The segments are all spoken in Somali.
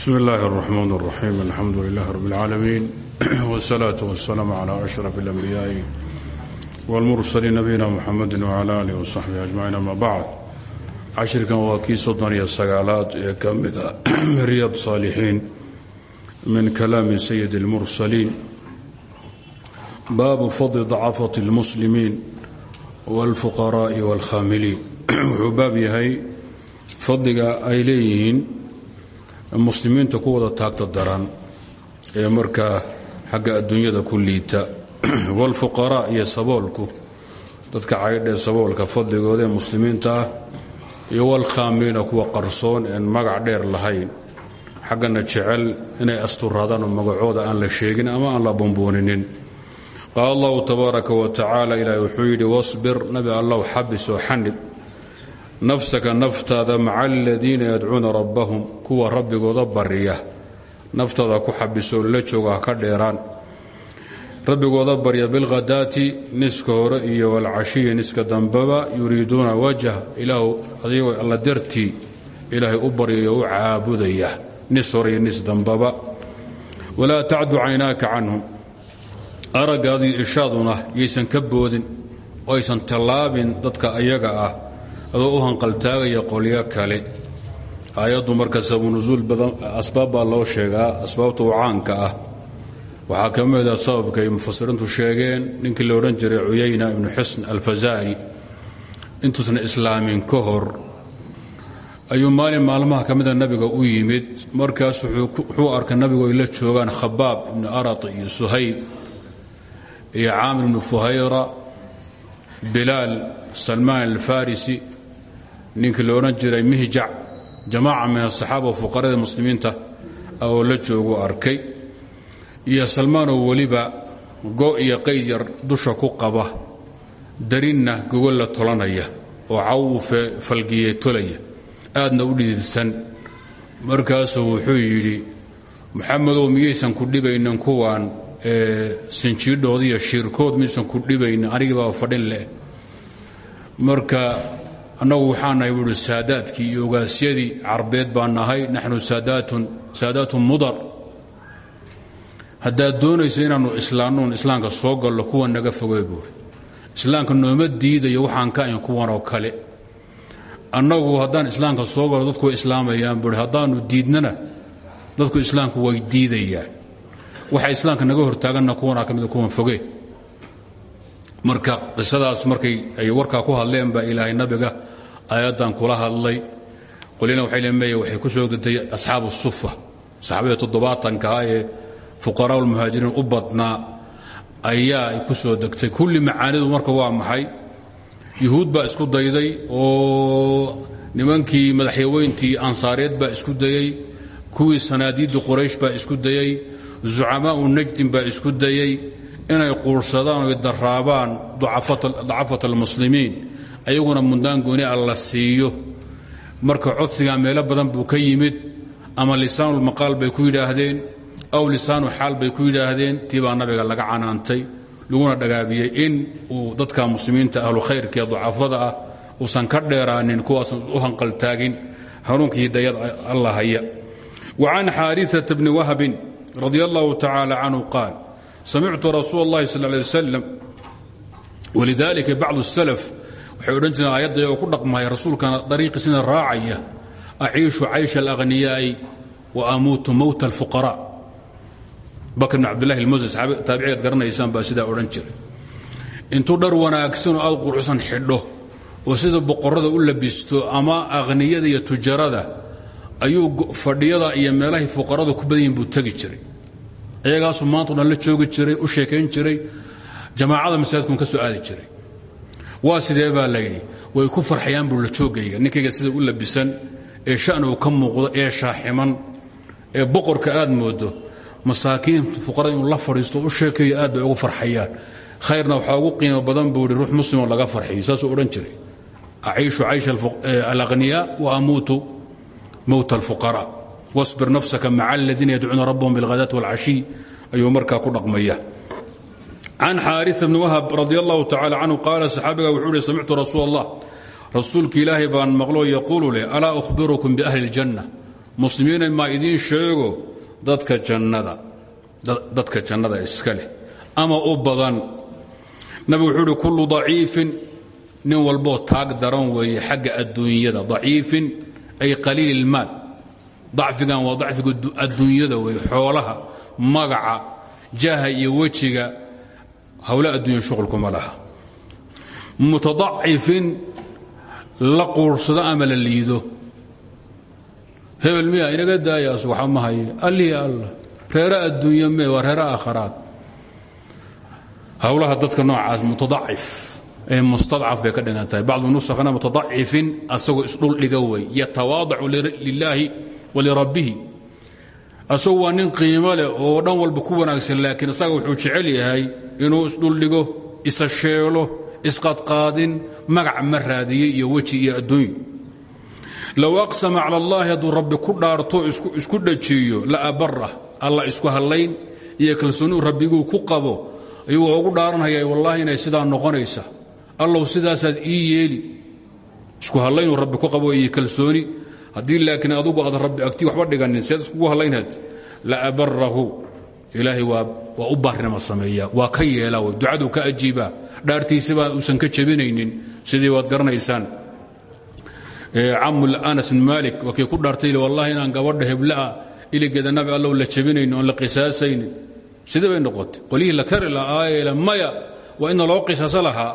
bsmi اllahi الرحmn الرaxيim alxamdu lilah rb اlcaalamiin wالsalaaة wالsalaam عlى أشhrف الأnbiyaaءi wاlmursaliin nabiyina mxamedi wعlى alih وصaxbihi aجmaciin ama bacd cashirkan waa kii soddon iyo sagaalaad ee ka mida riyad saalixiin min kalaami sayid اlmursaliin baabu fadli dacafat اlmuslimiin wاlfuqaraaءi wاlkhaamiliin wuxuu baab yahay fadliga ay leeyihiin muslimiinta ku wada taagta daran ee markaa xagga adduunyada ku liita. Waalfuqaraa iyo saboolku dadka caydhee saboolka fadligooda ee muslimiinta ah iyo walkhaamiliina kuwa qarsoon een magac dheer lahayn. Xaggana jecel inay asturaadaan oo magacooda aan la sheegin ama aan la bumbuuninin. Qaala allahu tabaaraka wa tacaala ilaahi wuxuu yidhi wasbir nabi allow xabis oo xanib nafsaka naftaada maca aladiina yadcuuna rabbahum kuwa rabbigooda barya naftaada ku xabisoo la jooga ha ka dheeraan rabbigooda barya bilkhadaati niska hore iyo walcashiyi niska dambeba yuriiduuna wajh ilaahu adigoo alla dartii ilaahay u baryayo u caabudaya nis hore iyo nis dambaba walaa tacdu caynaaka canhum araggaadii ishaaduna yaysan ka boodin oo aysan tallaabin dadka ayaga ah adoo u hanqaltaagaya qolyo kale. Aayaddu marka sabanusuul badan asbaab baa loo sheegaa asbaabta u caanka ah. Waxaa ka mida sababka ay mufasiriintu sheegeen ninkii la odhan jiray cuyayna ibnu xusn alfazaari intuusan islaamin ka hor. Ayuu maalin maalmaha ka mida nabiga u yimid markaas wuxuu arkay nabigu ay la joogaan khabaab ibnu arat iyo suhayb iyo caamir ibnu fuhayra bilaal salmaan alfarisi ninkii la odhan jiray mihjac jamaaca min asaxaaba fuqarada muslimiinta oo la joogu arkay. Iyo salmaanoo weliba go iyo qayd yar dusha ku qaba darinna gogol la tolanaya oo cawu falgiye tolaya aadna u dhididsan. Markaasuu wuxuu yidhi muxamedow miyaysan ku dhibaynin kuwan sinjiidhooda iyo shiirkood miyaysan ku dhibaynin anigiibaa fadhin leh. Marka annagu waxaa nahay buuhi saadaadkii iyo ogaasyadii carbeed baa nahay naxnu saadaatun mudar. Haddaad doonayso inaannu islaannuun islaamka soo gallo kuwa naga fogey buuri islaamka nooma diidayo waxaan ka ayn kuwan oo kale. Annagu haddaan islaamka soo gallo dadku way islaamayaan buui haddaannu diidnana dadku islaamku way diidayaan. Waxa islaamka naga hortaaganna kuwanaa ka mida kuwan foge marka qisadaas markay ay warkaa ku hadleen baa ilaahay nabiga aayaddan kula hadlay. Qolina leemeeye waxay ku soo degtay asxaabu sufa. Saxaabada toddobaatankaa ee fuqaraa ulmuhaajiriin u badnaa ayaa ay ku soo degtay. Kulli macaanidu marka waa maxay? Yuhuud baa isku dayday oo nimankii madaxyaweyntii ansaareed baa isku dayey kuwii sanaadiidii quraysh baa isku dayey zucamaau najdin baa isku dayey inay quursadaan oy daraabaan dacafat almuslimiin ayaguna mundaan gooni a la siiyo. Marka codsigaa meelo badan buu ka yimid ama lisaanulmaqaal bay ku yidhaahdeen aw lisaanu xaal bay ku yidhaahdeen tii baa nabiga laga canaantay laguna dhagaabiyey in uu dadka muslimiinta ahlu khayrka ee ducafada ah uusan ka dheeraanin kuwaasan u hanqaltaagin hanuunka hidayad alla haya. Wa can xaariثata bni wahbin radi allahu tacaala canhu qaal samictu rasuul اllahi sal lay wasalam walidaalika bacdu salaf waxay odhan jireen aayadda oo ku dhaqmaya rasuulkana dariiqiisina raacaya aciishu caysha alaghniyaa'i wa amuutu mowta alfuqaraa bakr bn cabdillahi almusi taabicigaad garanaysaan baa sidaa odhan jiray intuu dhar wanaagsanoo aad quruxsan xidho oo sida boqorada u labisto ama akhniyada iyo tujarada ayuu fadhiyada iyo meelahay fuqaradu iyagaasuu maantao dhan la joogi jiray u sheekayn jiray jamaacada masaajidkun ka soo jiray. Waa sidee baa layidhi way ku farxayaan buu la joogayga. Ninkayga sida u labisan ee shanigu ka muuqdo ee shaaximan ee boqorka aad moodo masaakiin fuqarada la fadhiisto u sheekayo aad bay ugu farxayaan khayrna waxaa ugu qiimo badan buu ruux muslimoo laga farxiyo. Saasuu odhan jiray. Aciishu caysha alakhniyaa wa amuutu mowta alfuqaraa wاصbir nafsaka maca aladiina yadcuuna rabbahum biاlhadaati wاlcashiy ayuu markaa ku dhaqmaya can xaariث bni wahab radi allahu tacala canhu qaala saxaabiga wuxuu uhi samictu rasuul اllah rasuulki ilaahay baan maqloo yaquulu leh alaa uhbirukum biahli اljanna muslimiina maa idiin sheego dadka jannada dadka jannada iska leh ama u badan nabigu wuxuu uhi kullu daciifin nin walboo taag daran weeye xagga adduunyada daciifin ay qaliil ilmaal dacfigan waa dacfiga adduunyada weeye xoolaha magaca jaha iyo wejiga hawle adduunya shuqulkuma laha. Mutadacifin la quursado ama liido. Hebel miya inaga daayaas waxa ma allah reere adduunya mee waa reere aakharaad. Hawlaha dadka noocaas mutadacif ee mustadcaf bay ka dhigan tahay bacdu nusakna mutadacifin asagoo isdhuldhiga wey. Yatawaadacu lilaahi walirabbihi. Asagu waa nin qiimo leh oo dhan walba ku wanaagsan laakiin isaga wuxuu jecel yahay inuu isdhuldhigo isa sheelo isqadqaadin magac ma raadiye iyo weji iyo adduuny low aqsama cala allahi hadduu rabbi ku dhaarto isku dhajiiyo la abarah alla isku hallayn iyo kalsooniu rabbiguu ku qabo ayuu ugu dhaaranhaya wallaahi inay sidaa noqonaysa. Allow sidaasaad ii yeeli isku hallaynuu rabbi ku qabo iyo kalsooni haddii laakiin adugu aad rabbi agtii waxba dhiganin seed iskugu hallaynhayd la abarahu ilaahay waa u baarinama sameeya waa ka yeela w ducaduu ka ajiibaa. Dhaartiisabaa uusan ka jebinaynin sidii waad garanaysaan. Camul anas bn maalik ku dhaartay wallahi inaan gabadha hebla'a iligeeda nabi allow la jebinaynin la qisaasaynin sidii bay noqotay. Qolyihii la kari la'aayeele maya waa ina loo qisaaso lahaa.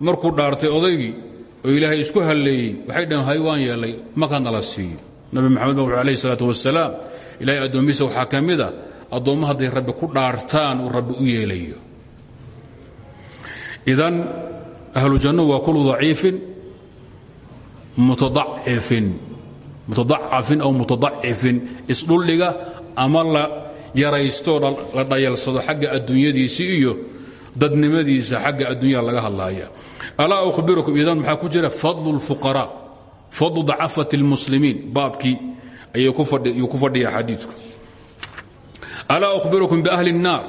Markuu dhaartay odaygii oo ilaahay isku halleeyey waxay dhaheen hay waan yeelay markaa nala siiyo. Nabi maxamed ba wuxuu alayh isalaatu wasalaam ilahay addoommihiisa waxaa ka mid a addoommo hadday rabbi ku dhaartaan uu rabbi u yeelayo. Idan ahlu jannu waa kulu daciifin mutadacifin mutadacafin aw mutadacifin isdhuldhiga ama la yaraystoo la dhayalsado xagga adduunyadiisii iyo dadnimadiisa xagga adduunyada laga hadlaaya alaa uhbirukum idan maxaa ku jira fadlu اlfuqaraa fadlu dacafati اlmuslimiin baabkii ayuu ku fadhiya xadiidku alaa uhbirukum biahli الnaar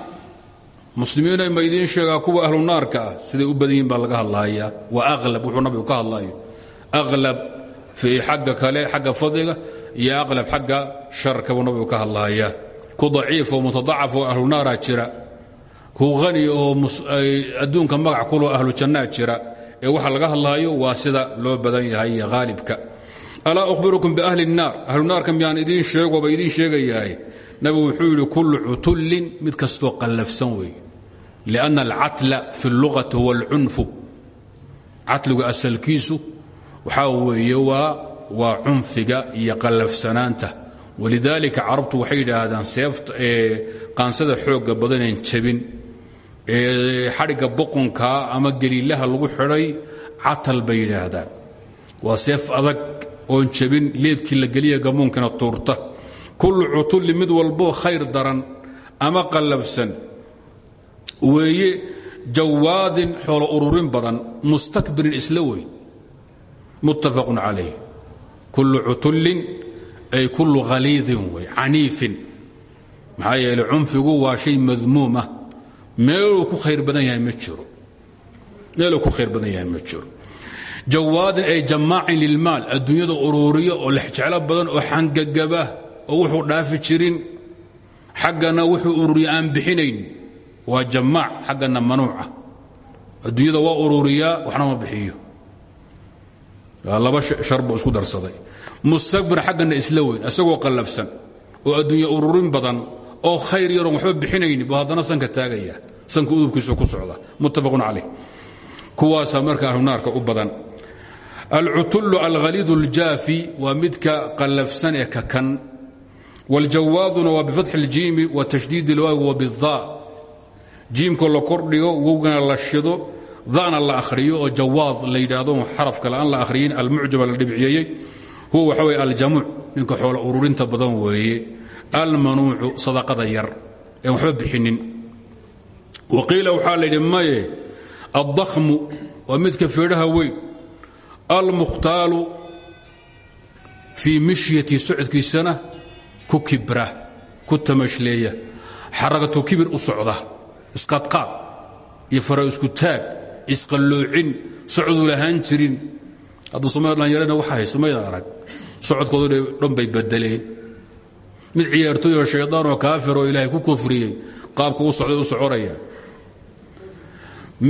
muslimiina ma idiin sheegaa kuwa ahlu naarka ah siday u badan yihin baa laga hadlaaya wa alab wuxuu nabigu ka hadlayo alab fii xagga kale xagga fadliga iyo aqlab xagga sharka buu nabigu ka hadlaaya ku daciif oo mutadacaf oo ahlu naaraa jira ku hani oo adduunka magac kuloo ahlu jannaa jira ee waxa laga hadlaayo waa sida loo badan yahay iyo haalibka alaa uhbirukum biahli الnaar ahlu naarka miyaan idiin sheegoba idiin sheegayahay nabigu wuxuu yidhi kullu cutullin mid kastoo qallafsan weeye lianna alcatla fi اllugati huwa alcunfu catligu asalkiisu waxaa weeye waa waa cunfiga iyo qallafsanaanta walidaalika carabtu waxay yidhaahdaan seefta qaansada xoogga badaneen jabin ee xadhigga boqonkaa ama geliilaha lagu xidhay catal bay yidhaahdaan waa seef adag oon la geliya gamuunkana tuurta. Kullu cutulli mid walboo khayr daran ama qallafsan weeye jawaadin xoolo ururin badan mustakbirin isla muttafaqun calayh. Kullu cutullin ay kullu haliidin wey caniifin. Maxaa yeeley cunfigu waa shay madmuumah meeluu ku khayr badan yahay ma jiro. Meeluu ku khayr badan yahay ma jiro. Jawaadin ay jamaacin lilmaal adduunyada uruuriyo oo lexjeclo badan oo xangagaba oo wuxuu dhaafi jirin. Xaggana wuxuu ururiya aan bixinayn. Waa jamaac xaggana manuuca adduunyada waa ururiyaa waxna ma bixiyo. Laba shar buu isku darsaday. Mustakbir xaggana isla weyn isagoo qallafsan oo adduunya ururin badan oo khayr yaroon waxba bixinayni buu haddana sanka taagaya sanka udubkiisu ku socda muttafaqun calayh kuwaasaa marka ahlunaarka u badan alcutullu alhaliid اljaafi waa midka qallafsan ee kakan wاljawaaduna waa bifatxi اljiimi wa tashdiid اlwaawi wa biالdaa jiimka la kordhigo wowgana la shido dana la akhriyo oo jawaad la yidhaahdo xaraf kale aan la akhriyin almucjaba la dhibciyeeyey huwa waxa weye aljamuuc ninka xoolo ururinta badan weeye almanuucu sadaqada yar een waxba bixinin. Wa qiila waxaa la midka feedhaha weyn. Almukhtaalu fii mishyati socodkiisana ku kibra ku tamashleeya. Xarakatu kibir u socda isqadqaad isku taag isqalloocin socduu lahaan jirin. Hadduu somalia dhanyarana waxa hay somayda arag. Socodkoodu dhan bay mid ciyaartooy oo shaydaan oo kaafir oo ilaahay ku kufriyey qaabku u socday u soconaya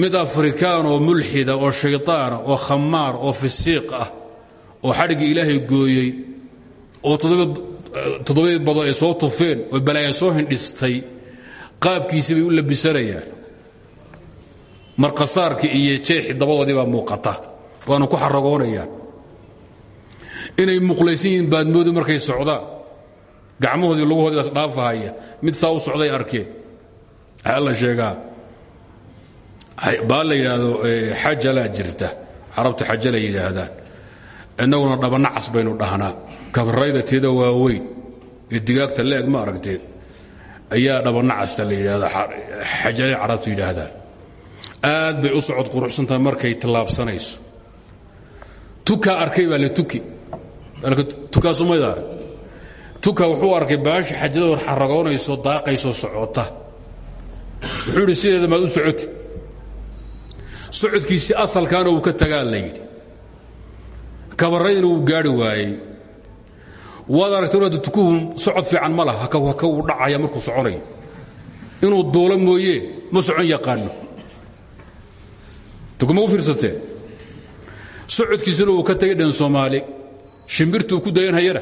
mid afrikaan oo mulxida oo shayطaana oo khamaar oo fisiiq ah oo xadhiggii ilaahay gooyey oo toddobadii bado ay soo tufeen oo balaaya soo hindhistay qaabkiisii bay u labisanayaan. Marqasaarkii iyo jeexi dabadoodii baa muuqata waana ku xaragoonayaan inay muqlaysan yihiin baadmoodu markay socdaan gacmahoodii lugahoodii baas dhaafahaya mid saa u socday arkeen waxaa la sheegaa baa la yidhaahdo xajalaa jirta. Carabtu xajala yidhaahdaan. Innaguna dhabanacas baynu dhahnaa. Kabarayda teeda waaweyn ee digaagta leeg ma aragteen ayaa dhabanacasta la yidhahda xajalay carabtu yidhaahdaan. Aad bay u socod quruxsantahay markay tallaabsanayso. Tukaa arkay baa le tuki. Tukaasumayda arag tuka wuxuu arkay baasha xajadoo xaragoonayso daaqayso socota. Wuxuu idhi sideeda maad u socotid. Socodkiisii asalkaana wuu ka tagaa la yidhi. Gaari waayey. Waad aragta inaad tukuhu socod fiican ma laha haka wuu dhacaya markuu soconayo inuu duulo mooye ma socon yaqaano. Tukuma u fiirsateen socodkiisina wuu ka tegay dhan soomaali. Shimbirtuu ku dayanhayana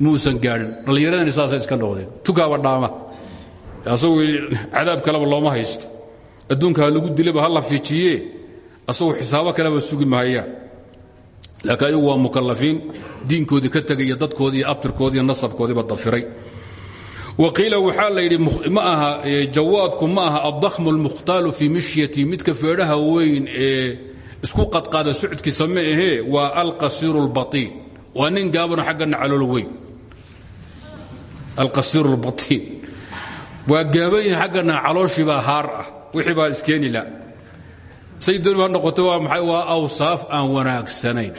muusan gaadhin. Dhallinyaradani saasay iska noqdeen. Tukaaba dhaama. Asagu cadaab kaleba looma haysto. Adduunkaa lagu dilaba ha la fijiye asagu xisaabo kaleba sugi mahayaan laakiin waa mukalafiin diinkoodii ka tegaya dadkoodii iyo abtirkoodii dafiray. Waqiila waxaa la yidhi ma aha jawaadku ma aha addakhmu almukhtaalu fii mishyati. Midka feedhaha weyn ee isku qadqaada socodkiisa ma ahee waa alqasiiru اlbaطiin waa nin gaabano xaggana calool weyn alqasiiru اlbaطiin waa gaaban yahin xaggana calooshiibaa haar ah wixii baa iskeeni la. Say dooni ha noqoto waa maxay? Waa awsaaf aan wanaagsanayn.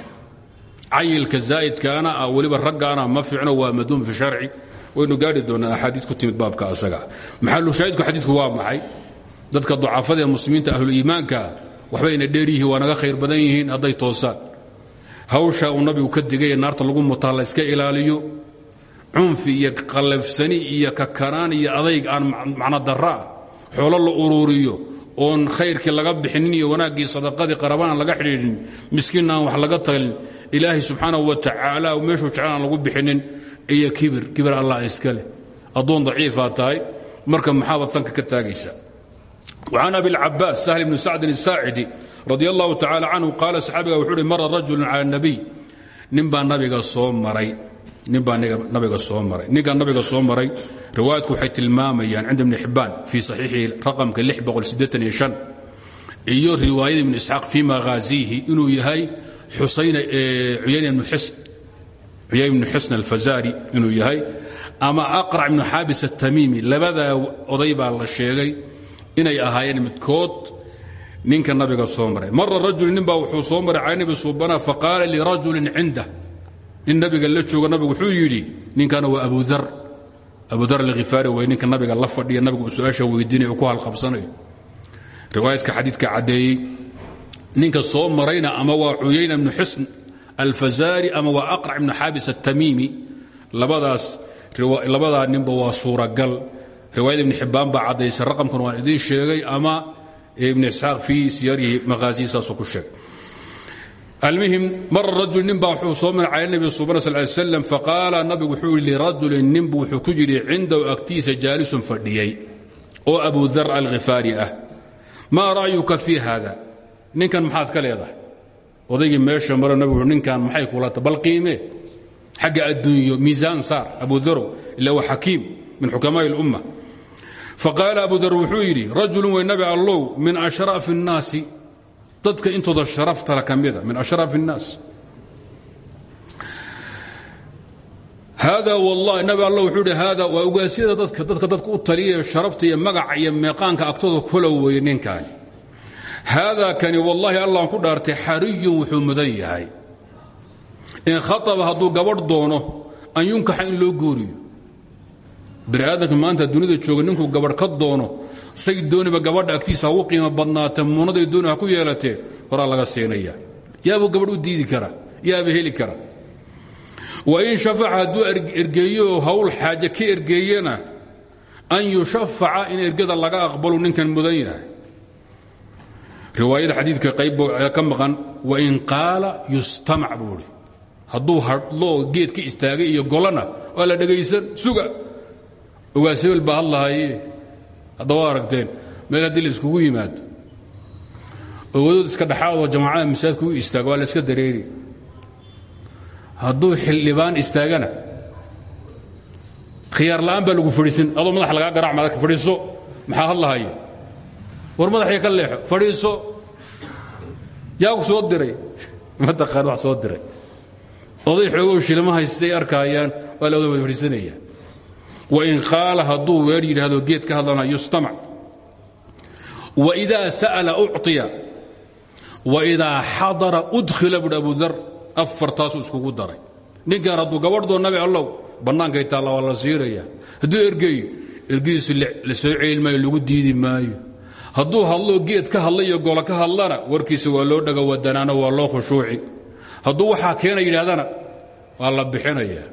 Cayilka zaa'idkaana ah weliba raggaana ma fiicno waa maduum fi sharci. Waynu gaari doonaa axaadii ku timid baabka asaga. Maxalushaahidku xadiidku waa maxay? Dadka ducafada ee muslimiinta ahluliimaanka waxbayna dheer yihiin waa naga khayr badan yihiin hadday toosaan cunfi iyo qallafsani iyo kakanaan iyo adayg aan macno darra ah xoolo la uruuriyo oon khayrkii laga bixinin iyo wanaaggii sadaqadii qarabaan aan laga xidhiidhin miskiin aan wax laga talin ilaahay subxaanahu wa tacaala meeshuu jecel aan lagu bixinin iyo kibir kibir allah iska leh addoon daciifaa tahay marka maxaabad sanka ka taagaysa وعن أبي العباس سهل بن سعد الساعدي رضي الله تعالى عنه قال صحابي وحوري مر رجل على النبي نبا نبيغ صوم مري نبا ninbaa nabiga soo maray. Ninkaa nabiga soo maray riwaayadku waxay tilmaamayaan cinda ibni xibbaan fii saxiixihi raqamka iyo riwaayada ibnu isxaaq fii maghaaziihi inuu yahay uyayn ibnu xusn alfazaari inuu yahay ama aqrac ibnu xaabis atamiimi labadaa oday baa la sheegay inay ahaayeen midkood ninka nabiga soo maray. Mara rajul ninbaa wuxuu soo maray cala nabi suubana faqaala lirajulin cindah nin nabiga la jooga nabigu wuxuu yidhi ninkana waa abudar abudar alkhifaari way ninka nabiga la fadhiya nabigu uu su'aasha oo ku halqabsanayo. Riwaayadka xadiidka caddeeyey ninka soo marayna ama waa cuyayna ibnu xusn alfazaari ama waa aqrac ibnu xaabis atamiimi labadaas labadaa ninba waa suuragal. Riwaayada ibn xibbaan baa caddaysay raqamkan waan idiin sheegay ama ibn isxaaq fii siyarihi maqaasihi saasuu ku almuhim mara rajul nin baa wuxuu soo maray cala nabi subana sal ly slam faqaala nabigu wuxuu yidhi lirajulin ninbu wuxuu ku yidhi cindahu agtiisa jaalisun fadhiyey oo abu dar alkhifaari ah. Maa ra'yuka fii haada ninkan maxaad ka leedahay? Odaygii meesha maro nabigu ninkan maxay kulata bal qiime xagga adduunyo miisaan saar abu darow ila waa xakiim min xukamaai lumma faqaala abu dar wuxuu yidhi rajulun wey nabi allow min ashrafi الnaasi dadka intooda sharaftala ka mida min ashraaf الnaas haada wallahi nabi alla wuxuu idhi haada waa ugaasyada dadka dadka dadka u taliyayo sharafta iyo magaca iyo meeqaanka agtooda kula weeye ninkaani. Kani wallaahi allahn ku dhaartay xariyun wuxuu mudan yahay. In khaaba hadduu gabadh doono an yunkaxa in loo guuriyo bani maanta dunida jooga gabadh ka doono say dooniba gabadha agtiisa hagu qiimo badnaata muunaday dooni ku yeelatee horaa laga siinaya yaabuu gabadh u diidi kara yaaba heli kara wain shafaca hadduu ergeeyo hawl xaaje ka ergeeyana an yushafaca in ergada laga aqbalo ninkan mudan yahay. Riwaayada xadiidka ka maqan wain qaala yustamac buu idhi hadduu hadloo geed ka istaagay iyo golana waa la suga. Ogaas hebel baa hadlahaye haddaba aragteen meel haddii la iskugu yimaado owadood iska dhexaadoo jamaacada masaajidka u istaago waa la iska dareeri. Hadduu xildhibaan istaagana khiyaar la'aan baa lagu fadhiisin adoo madax lagaa garac madaka fadhiiso maxaa hadlahaya war madaxii ka leexo fadhiiso. Yaa ku soo diray? Ma taqaan wax soo diray. Oday xoogow shilimo haystay la wada wada wain qaala hadduu weer yidhaahdo geed ka hadlana yustamac waidaa sa'ala ucطiya waidaa xadara udkhila buhi abu dar afartaasuu iskugu daray. Ninkan hadduu gabadhdoo nabi allow bannaankay taalla waa la siiraya hadduu ergeeyo ergihiisu la soo celin maayo lagu diidi maayo. Hadduu hadloo geed ka hadla iyo golo ka hadlana warkiisa waa loo dhaga wadanaano waa loo khushuuci. Hadduu waxaa keena yidhahdana waa la bixinaya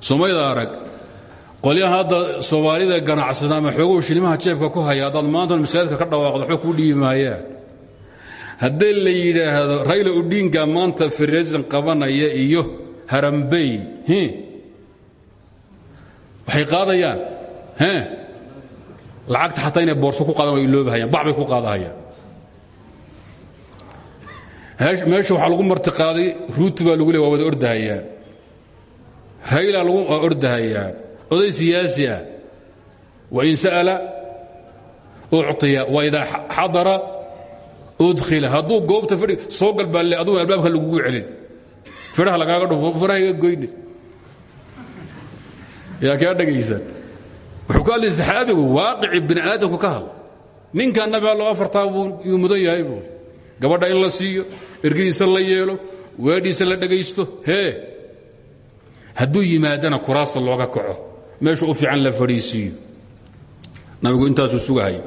somayda arag qolyahan hadda soomaalida ganacsada ama xoogow shilimaha jeebka ku haya haddaad maanta masaajidka ka dhawaaqdo waxba kuu dhiibi haddii la yidhaahdo rayla udhiinka maanta firisan qabanaya iyo harambey waxay qaadayaan lacagta xataa boorso ku qaadaan way iloobahayaan bac ku qaadahayaan. Meesha waxaa lagu martiqaaday ruuti baa lagu le wada ordahayaan rayla waa ordahayaan oday siyaasi ah wain sa'ala ucطiya waidaa xadara udkhila. Hadduu goobta fadhi soo gal baa le adugu albaabka lagugu celin. Fidhaha lagaaga dhufo faraha iga goyne yaa kaa dhegaysan wuxuu ka hadlay saxaabigu waaqici bini aadamku ka hadla ninkan nabi allo afartaa buu yuu mudan yahay buu. Gabadha in la siiyo ergadiisa la yeelo weedhiisa la dhegaysto hee. Hadduu yimaadana kuraasta looga kaco meeshu u fiican la fadhiisiiyo. Nabigu intaasuu sugahay.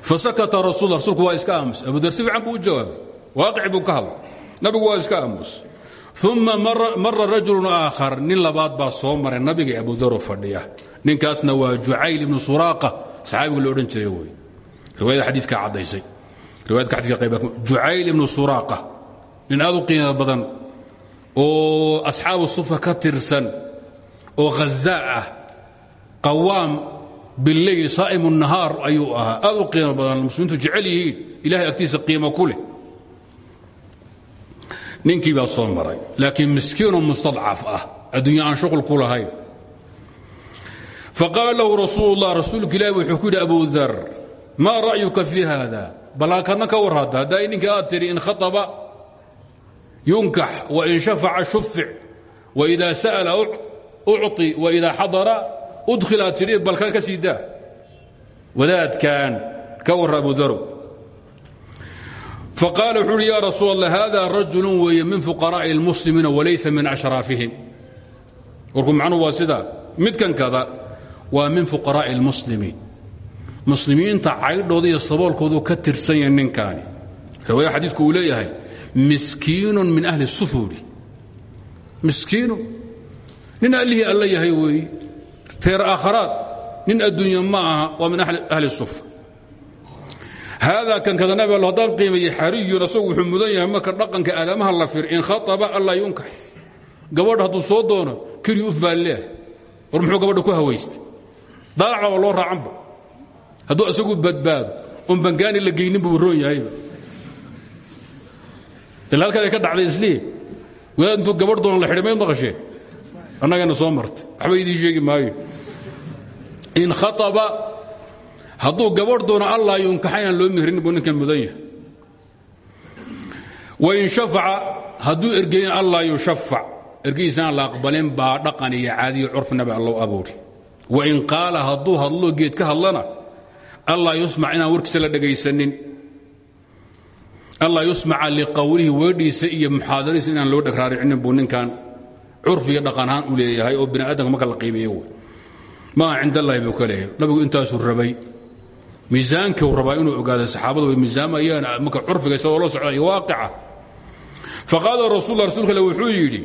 Fasakata rasul rasuulku waa iska aamus. Abudar si fiican buu u jawaabay. Waaqici buu ka hadlay. Nabigu waa iska aamus. Uma mara rajulun aakhar nin labaad baa soo maray nabiga abudaroo fadhiya. Ninkaasna waa jucayl ibnu suraaqa saxaabigu la odhan jiray wey riwaayada xadiidka caddaysay. Riwayadka xadiidka qayb jucayl ibnu suraaqa nin aad u qiimo badan oo asxaabu sufa ka tirsan oo khazaa ah qawaam bileyl saa'imu nahaar ayuu ahaa aad u qiimo badan muslimiintu jecel yihiin ilahay agtiisa qiimo ku leh ninkii baa soo maray laakiin miskiinoo mustadcaf ah adduunya aan shuqul ku lahayn faqaala lahu rasuul اllah rasuulka ilahi wuxuu ku yidhi abu dar maa ra'yuka fii haada balaakanna ka war hadda haddaa ninka aad tidhi in khaطaba yunkax wain shafaca shufic waida sa'ala ucطi waida xadara udkhil aad tidhi balkan ka sii daa. Wadaadkan ka warra abu darow faqaala ya rasuul allah hada rajulu weeye min fuqaraa'i اlmuslimiina walaysa min ashraafihim warku macnuhu waa midkan kada waa min fuqaraa'i اlmuslimiin muslimiinta caydhooda iyo saboolkoodu ka tirsan yahay ninkaani. Riwaaya xadiidku uu leeyahay min ahli sufuuri miskiinu nin allihii alla yahay reer aakharaad nin adduunya ma aha waa min ahli sufa haadaa kan kada nabi all haddaan qiimayey xariyun asagu wuxuu mudan yahay marka dhaqanka aadamaha la fir in khaطaba allaa yunkax gabadh hadduu soo doono keli uf baa leehay war muxuu gabadha ku hawaystay daalac baaba loo raacanba hadduu isagu badbaado oon bangaani la geynin buu roon yahayba ila halkaad ka dhacday islii wadaad intuu gabadh doono la xidhay mayd maqashee annagana soo martay. Waxba idiin sheegi maayo. In khaطaba hadduu gabadh doono allah yunkaxa inaan loo mehrin buu ninkan mudan yahay. Wain shafaca hadduu ergeyin allah yushafac ergihiisaan la aqbalin baa dhaqan iyo caadiyo curfi nabi allow abuuri. Wain qaala hadduu hadloo geed ka hadlana allah yusmac inaan warkiisa la dhegaysanin allah yusmaca liqowlihi weedhiisa iyo muxaadaradiisa inaan loo dhegraaricinin buu curfi iyo dhaqan ahaan u leeyahay oo bini aadamka marka la qiimeeyo wey maa cind allahi buu ka leeyahay. Nabigu intaasuu rabay. Miisaankuu rabaa inuu ogaado saxaabadu way miisaamayaan marka curfiga isagoo la socda iyo waaqica. Faqaala rasul rasulka alle wuxuu yidhi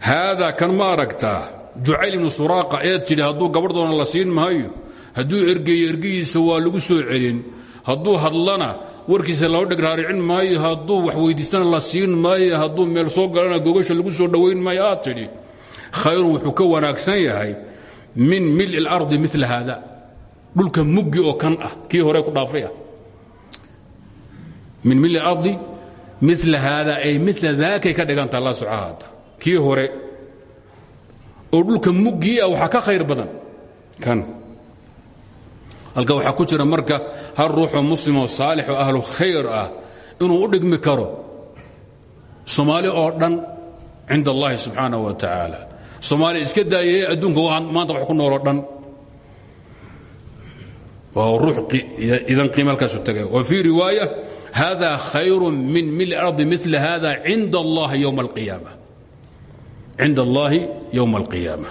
haadaa kan ma aragtaa jucayl ibnu suraaqa eed tidhi hadduu gabadh doona la siin maayo hadduu ergeeyo ergihiisa waa lagu soo celin hadduu hadlana warkiisa loo dhegraaricin maayo hadduu wax weydiistana la siin maayo hadduu meel soo galana gogasha lagu soo dhowayn maayo aad tidhi. Khayrun wuxuu ka wanaagsan yahay min mili اlardi mila haada. Dhulka muggi oo kan ah kii hore ku dhaafay ah. Min mili ardi mila haada ay mila daakay ka dhiganta alla sucahaada kii hore. Oo dhulka muggii ah waxaa ka khayr badan. Kan halka waxaa ku jira marka hal ruuxoo muslimoo saalix oo ahlu khayr ah inuu u dhigmi karo soomaali oo dhan cinda allahi subxaanaه wa tacaala soomaaliya iska daayay adduunka maanta wax ku nooloo dhan. Waa ruux idan qiima halkaasu tagay. Wa fii riwaaya hada khayru min mil ardi mila hada cinda allahi yowma alqiyaama. Cinda allahi yowma alqiyaama.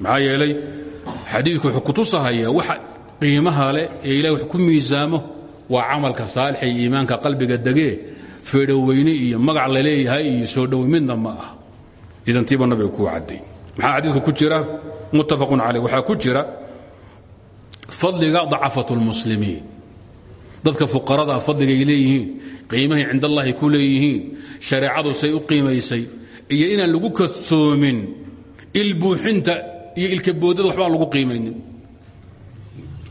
Maxaa yeelay xadiidku wuxuu kutusahaya qiimaha leh ee ilahi wax ku miisaamo waa camalka saalix iyo iimaanka qalbiga degee feedhoweyne iyo magac la leeyahay iyo soo dhowi midna ma ah idan tiiba nabiga kuu cadday maxaa xadiidku ku jira? Muttafaqun caleyh waxaa ku jira fadliga dacafat اlmuslimiin dadka fuqarada fadligay leeyihiin qiimahay cind allahi ku leeyihiin shareecadu say u qiimaysay iyo inaan lagu kadsoomin ilbuuxinta iyo ilkaboodada waxbaan lagu qiimaynin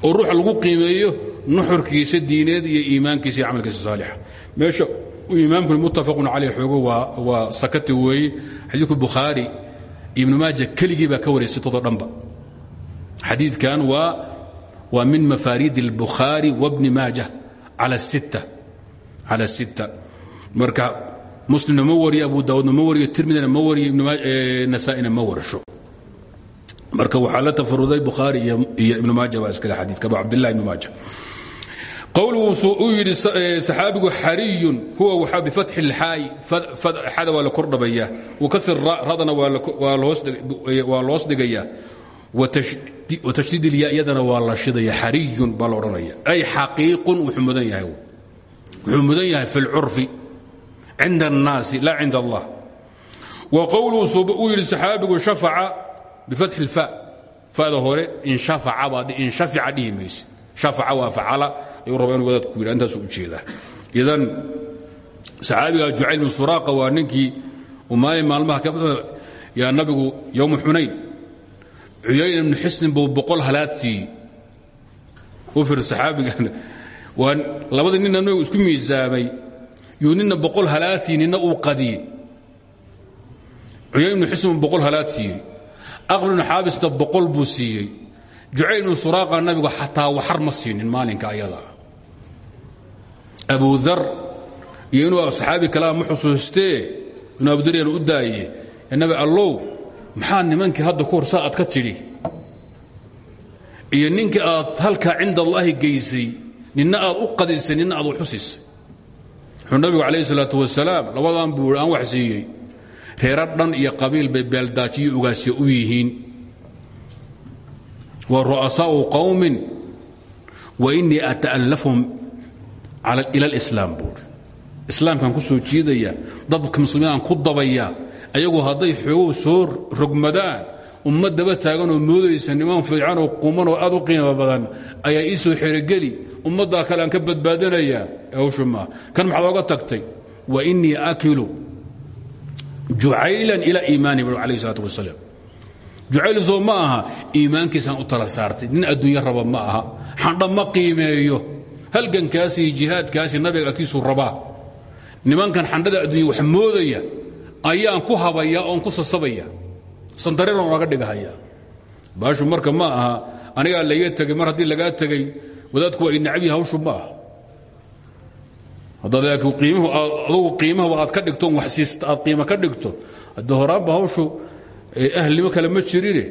oo ruuxa lagu qiimeeyo nuxurkiisa diineed iyo iimaankiisa iyo camalkiisa saalixa. Meesha imaamkuna muttafaqun caleyh xoogo waa waa sakati weeye xadiidku bukhaari ibnu maaja keligii baa ka wariyay sitado dhanba. Xadiidkan waa waa min mafaariid اlbukhaari wabni maaja cala sitta cala sitta. Marka muslimna ma abu daawuudna ma wariyo tirmidina ma wariyo nasaa-ina ma marka waxaa la tafaruday bukhaari iyo ibnu maaja baa iskaga xadiidkaba cabdillahi ibnu maaja. Qowluguusu uu yidhi eh, saxaabigu xariyun huwa waxaa bifatxi lxaayi xada waa la kordhabayaa wakasir radana waa loos dhigaya wa tashdiid ilyayadana waa la eh, shidaya xariyun baa la ay xaqiiqun wuxuu yahay wuxuu yahay fi lcurfi cinda annaasi laa cinda allah. Wa qowluguusu uu yidhi bifatxi اlfa fada hore inshafica dhihi maysid shafaca waa facala ayuu raba inu wadaadku yidha intaasu u jeedaa idan saxaabiga jucayl bin suraaqa waa ninkii uu maalin maalmaha yaa nabigu yowma xunayn cuyayna ibnu xisnin buu boqol halaad siiyey u fir saxaabigan waa labadii nina nabigu isku miisaamay yuu nina boqol halaad siiyey nina uu qadiyey cuyayna ibnu xisnin buu boqol halaad siiyey aqbal ibnu xaabisna boqol buu siiyey jucayl ibnu suraaqa nabigu xataa waxar ma siinin ayada abu dar iyo inuu saxaabi kalea ma xusuustee inuu abudaryan u daaye nabi allow maxaa nimankii hadda ku hor ka tidhi iyo ninkii aad halkaa cinda allaahi geysay nina aad u qadisay nina aad u xusisay wuxuu nabigu calayh isalaatu wasalaam labadan wax siiyey reero dhan iyo qabiil bay beeldaajiyo ugaasya u yihiin. Wa ru'asaa'u qowmin wa innii ata'allafhum ila alislaam buuri. Islaamkaan ku soo jiidaya dadka muslimiinaan ku dabaya ayagu hadday xoogow soo rogmadaan ummad daba taaganoo moodaysa niman fiicanoo qumanoo aad u qiimo badan ayaa ii soo xerogeli ummaddaa kale aan ka badbaadinayaa hawshu maa kan maxaad oga tagtay? Wa innii akilu jucaylan ilaa iimaani bu alayh isalaat wasalaam. Jucayl soo ma aha iimaankiisaan u tala saartay. Nin adduunyo raba ma aha. Xandha ma qiimeeyo. Halgankaasi iyo jihaadkaasi nabiga agtiisuu rabaa. Nimankan xandhada adduunya wax moodaya ayaan ku habaya oon ku sasabaya. Sandareeran oga dhigahaya. Baashu marka ma aha anigaa layga tegay mar haddii lagaa tegay wadaadku waa inacabyi hawshu ma aha haddaad adugu qiimahaba aad ka dhigto wax siista aad qiimo ka dhigto. Haddii horaanba hawshu ahlnimo kale ma jirine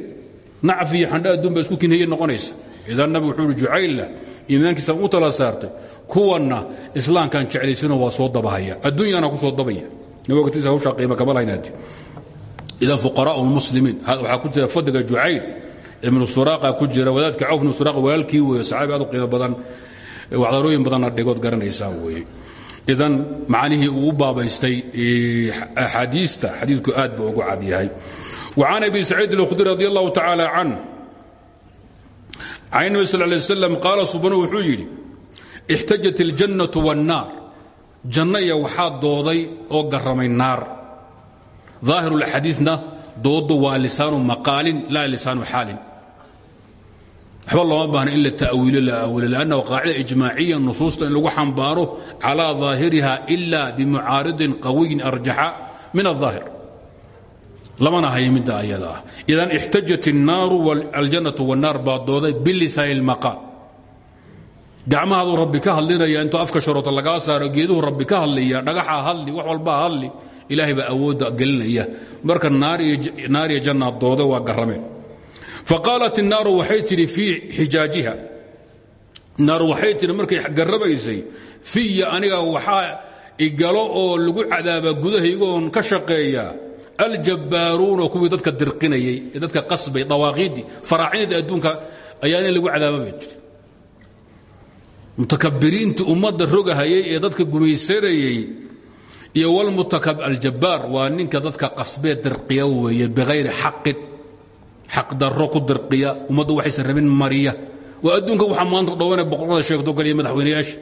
nacfi iyo xandha adduun ba isku kinheye noqonaysa. Idan nabi wuxuu uhi jucaylla iimaankiisaan u tala saartay. Kuwanna islaamkaan jeclaysinoo waa soo dabahaya. Adduunyana ku soo dabaya. Nabogtiisa hawshaa qiimo kama lahaynaati idan fuqaraa'u lmuslimiin waxaa ku jira fadliga jucayl ibnu suraaqa ku jira wadaadka cawf ibnu suraaqa walaalkii weeye saxaabi aad u qiimo badan waxdarooyin badanna dhigood garanaysaan weeye idan macnihii uu u baabaystay axaadiista xadiidku aad buu ugu cad yahay وعن أبي سعيد الخdري رضي الله تعالى عنه عن النبي صلى اه عليه وسلم قال subanu wuxuu yidhi اxtajaت الجنة والناar janno iyo waxaa dooday oo garamay naar ظاahir الأxaadiiثna doodu waa lisaanu maqaalin laa lisaanu xaalin waxba looma baahna in la ta'wiilo la awilo lannahu qaacida ijmaaciya nusuusta in lagu xambaaro calaa daahiriha ila bimucaaridin qawiyin arjaxa min aلظaahir lamana hayo midda ayada ah idan ixtajat الnaaru aljannatu wالnaar baa dooday bilisaani اlmaqaal gacmahaaduu rabbi ka hadlinaya intuu afka sharoota lagaa saaro geeduhu rabbi ka hadlaya dhagaxaa hadli wax walbaa hadli ilaahay baa awoodda gelinaya marka naar iyo janna dooda waa garameen faqaalat الnaaru waxay tidhi fii xijaajiha. Naaru waxay tidhi markay garrabaysay fiya aniga waxaa igalo oo lagu cadaabaa gudahaygoon ka shaqeeya aljabbaaruuna kuwii dadka dirqinayay ee dadka qasbay dawaaqiiddii faraacinada adduunka ayaa in lagu cadaaba bay jiri mutakabiriintii ummadda rogahayay ee dadka gumaysanayey iyo wlmutakaaljabbaar waa ninka dadka qasbee dirqiya weeye biayri xaqin xaq darro ku dirqiya ummaddu waxaysan rabin mariya. Waa adduunka waxaa maanta dhowane boqorada sheegto kaliya madaxweynayaasha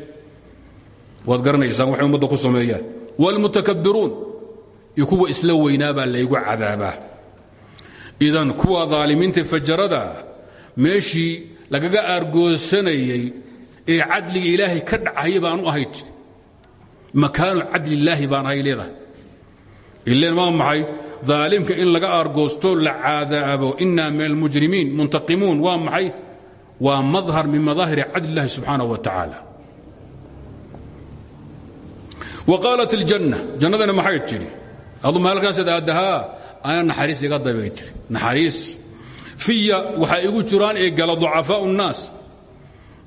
waad garanaysaan waxay ummadda ku sameeyaan. Wاlmutakabbiruun iyo kuwa isla weynaabaa laygu cadaabaa. Idan kuwa daalimiinta fajarada meeshii lagaga aargoosanayey ee cadliga ilaahay ka dhacaya baanu ahay tii makaanu cadlilaahi baan ahay leedahay. Ileen maa maxay daalimka in laga aargoosto la cadaabo inaa min almujrimiin muntaqimuun waa maxay waa madhar min madaahiri cadlillahi subxaanaه wa tacaala wa qaalat اljanna jannadana maxay tidhi aduma halkaasaad aaddahaa ana naxariis iga dabay tiri naxariis fiya waxaa igu jiraan ee gala ducafaau الnaas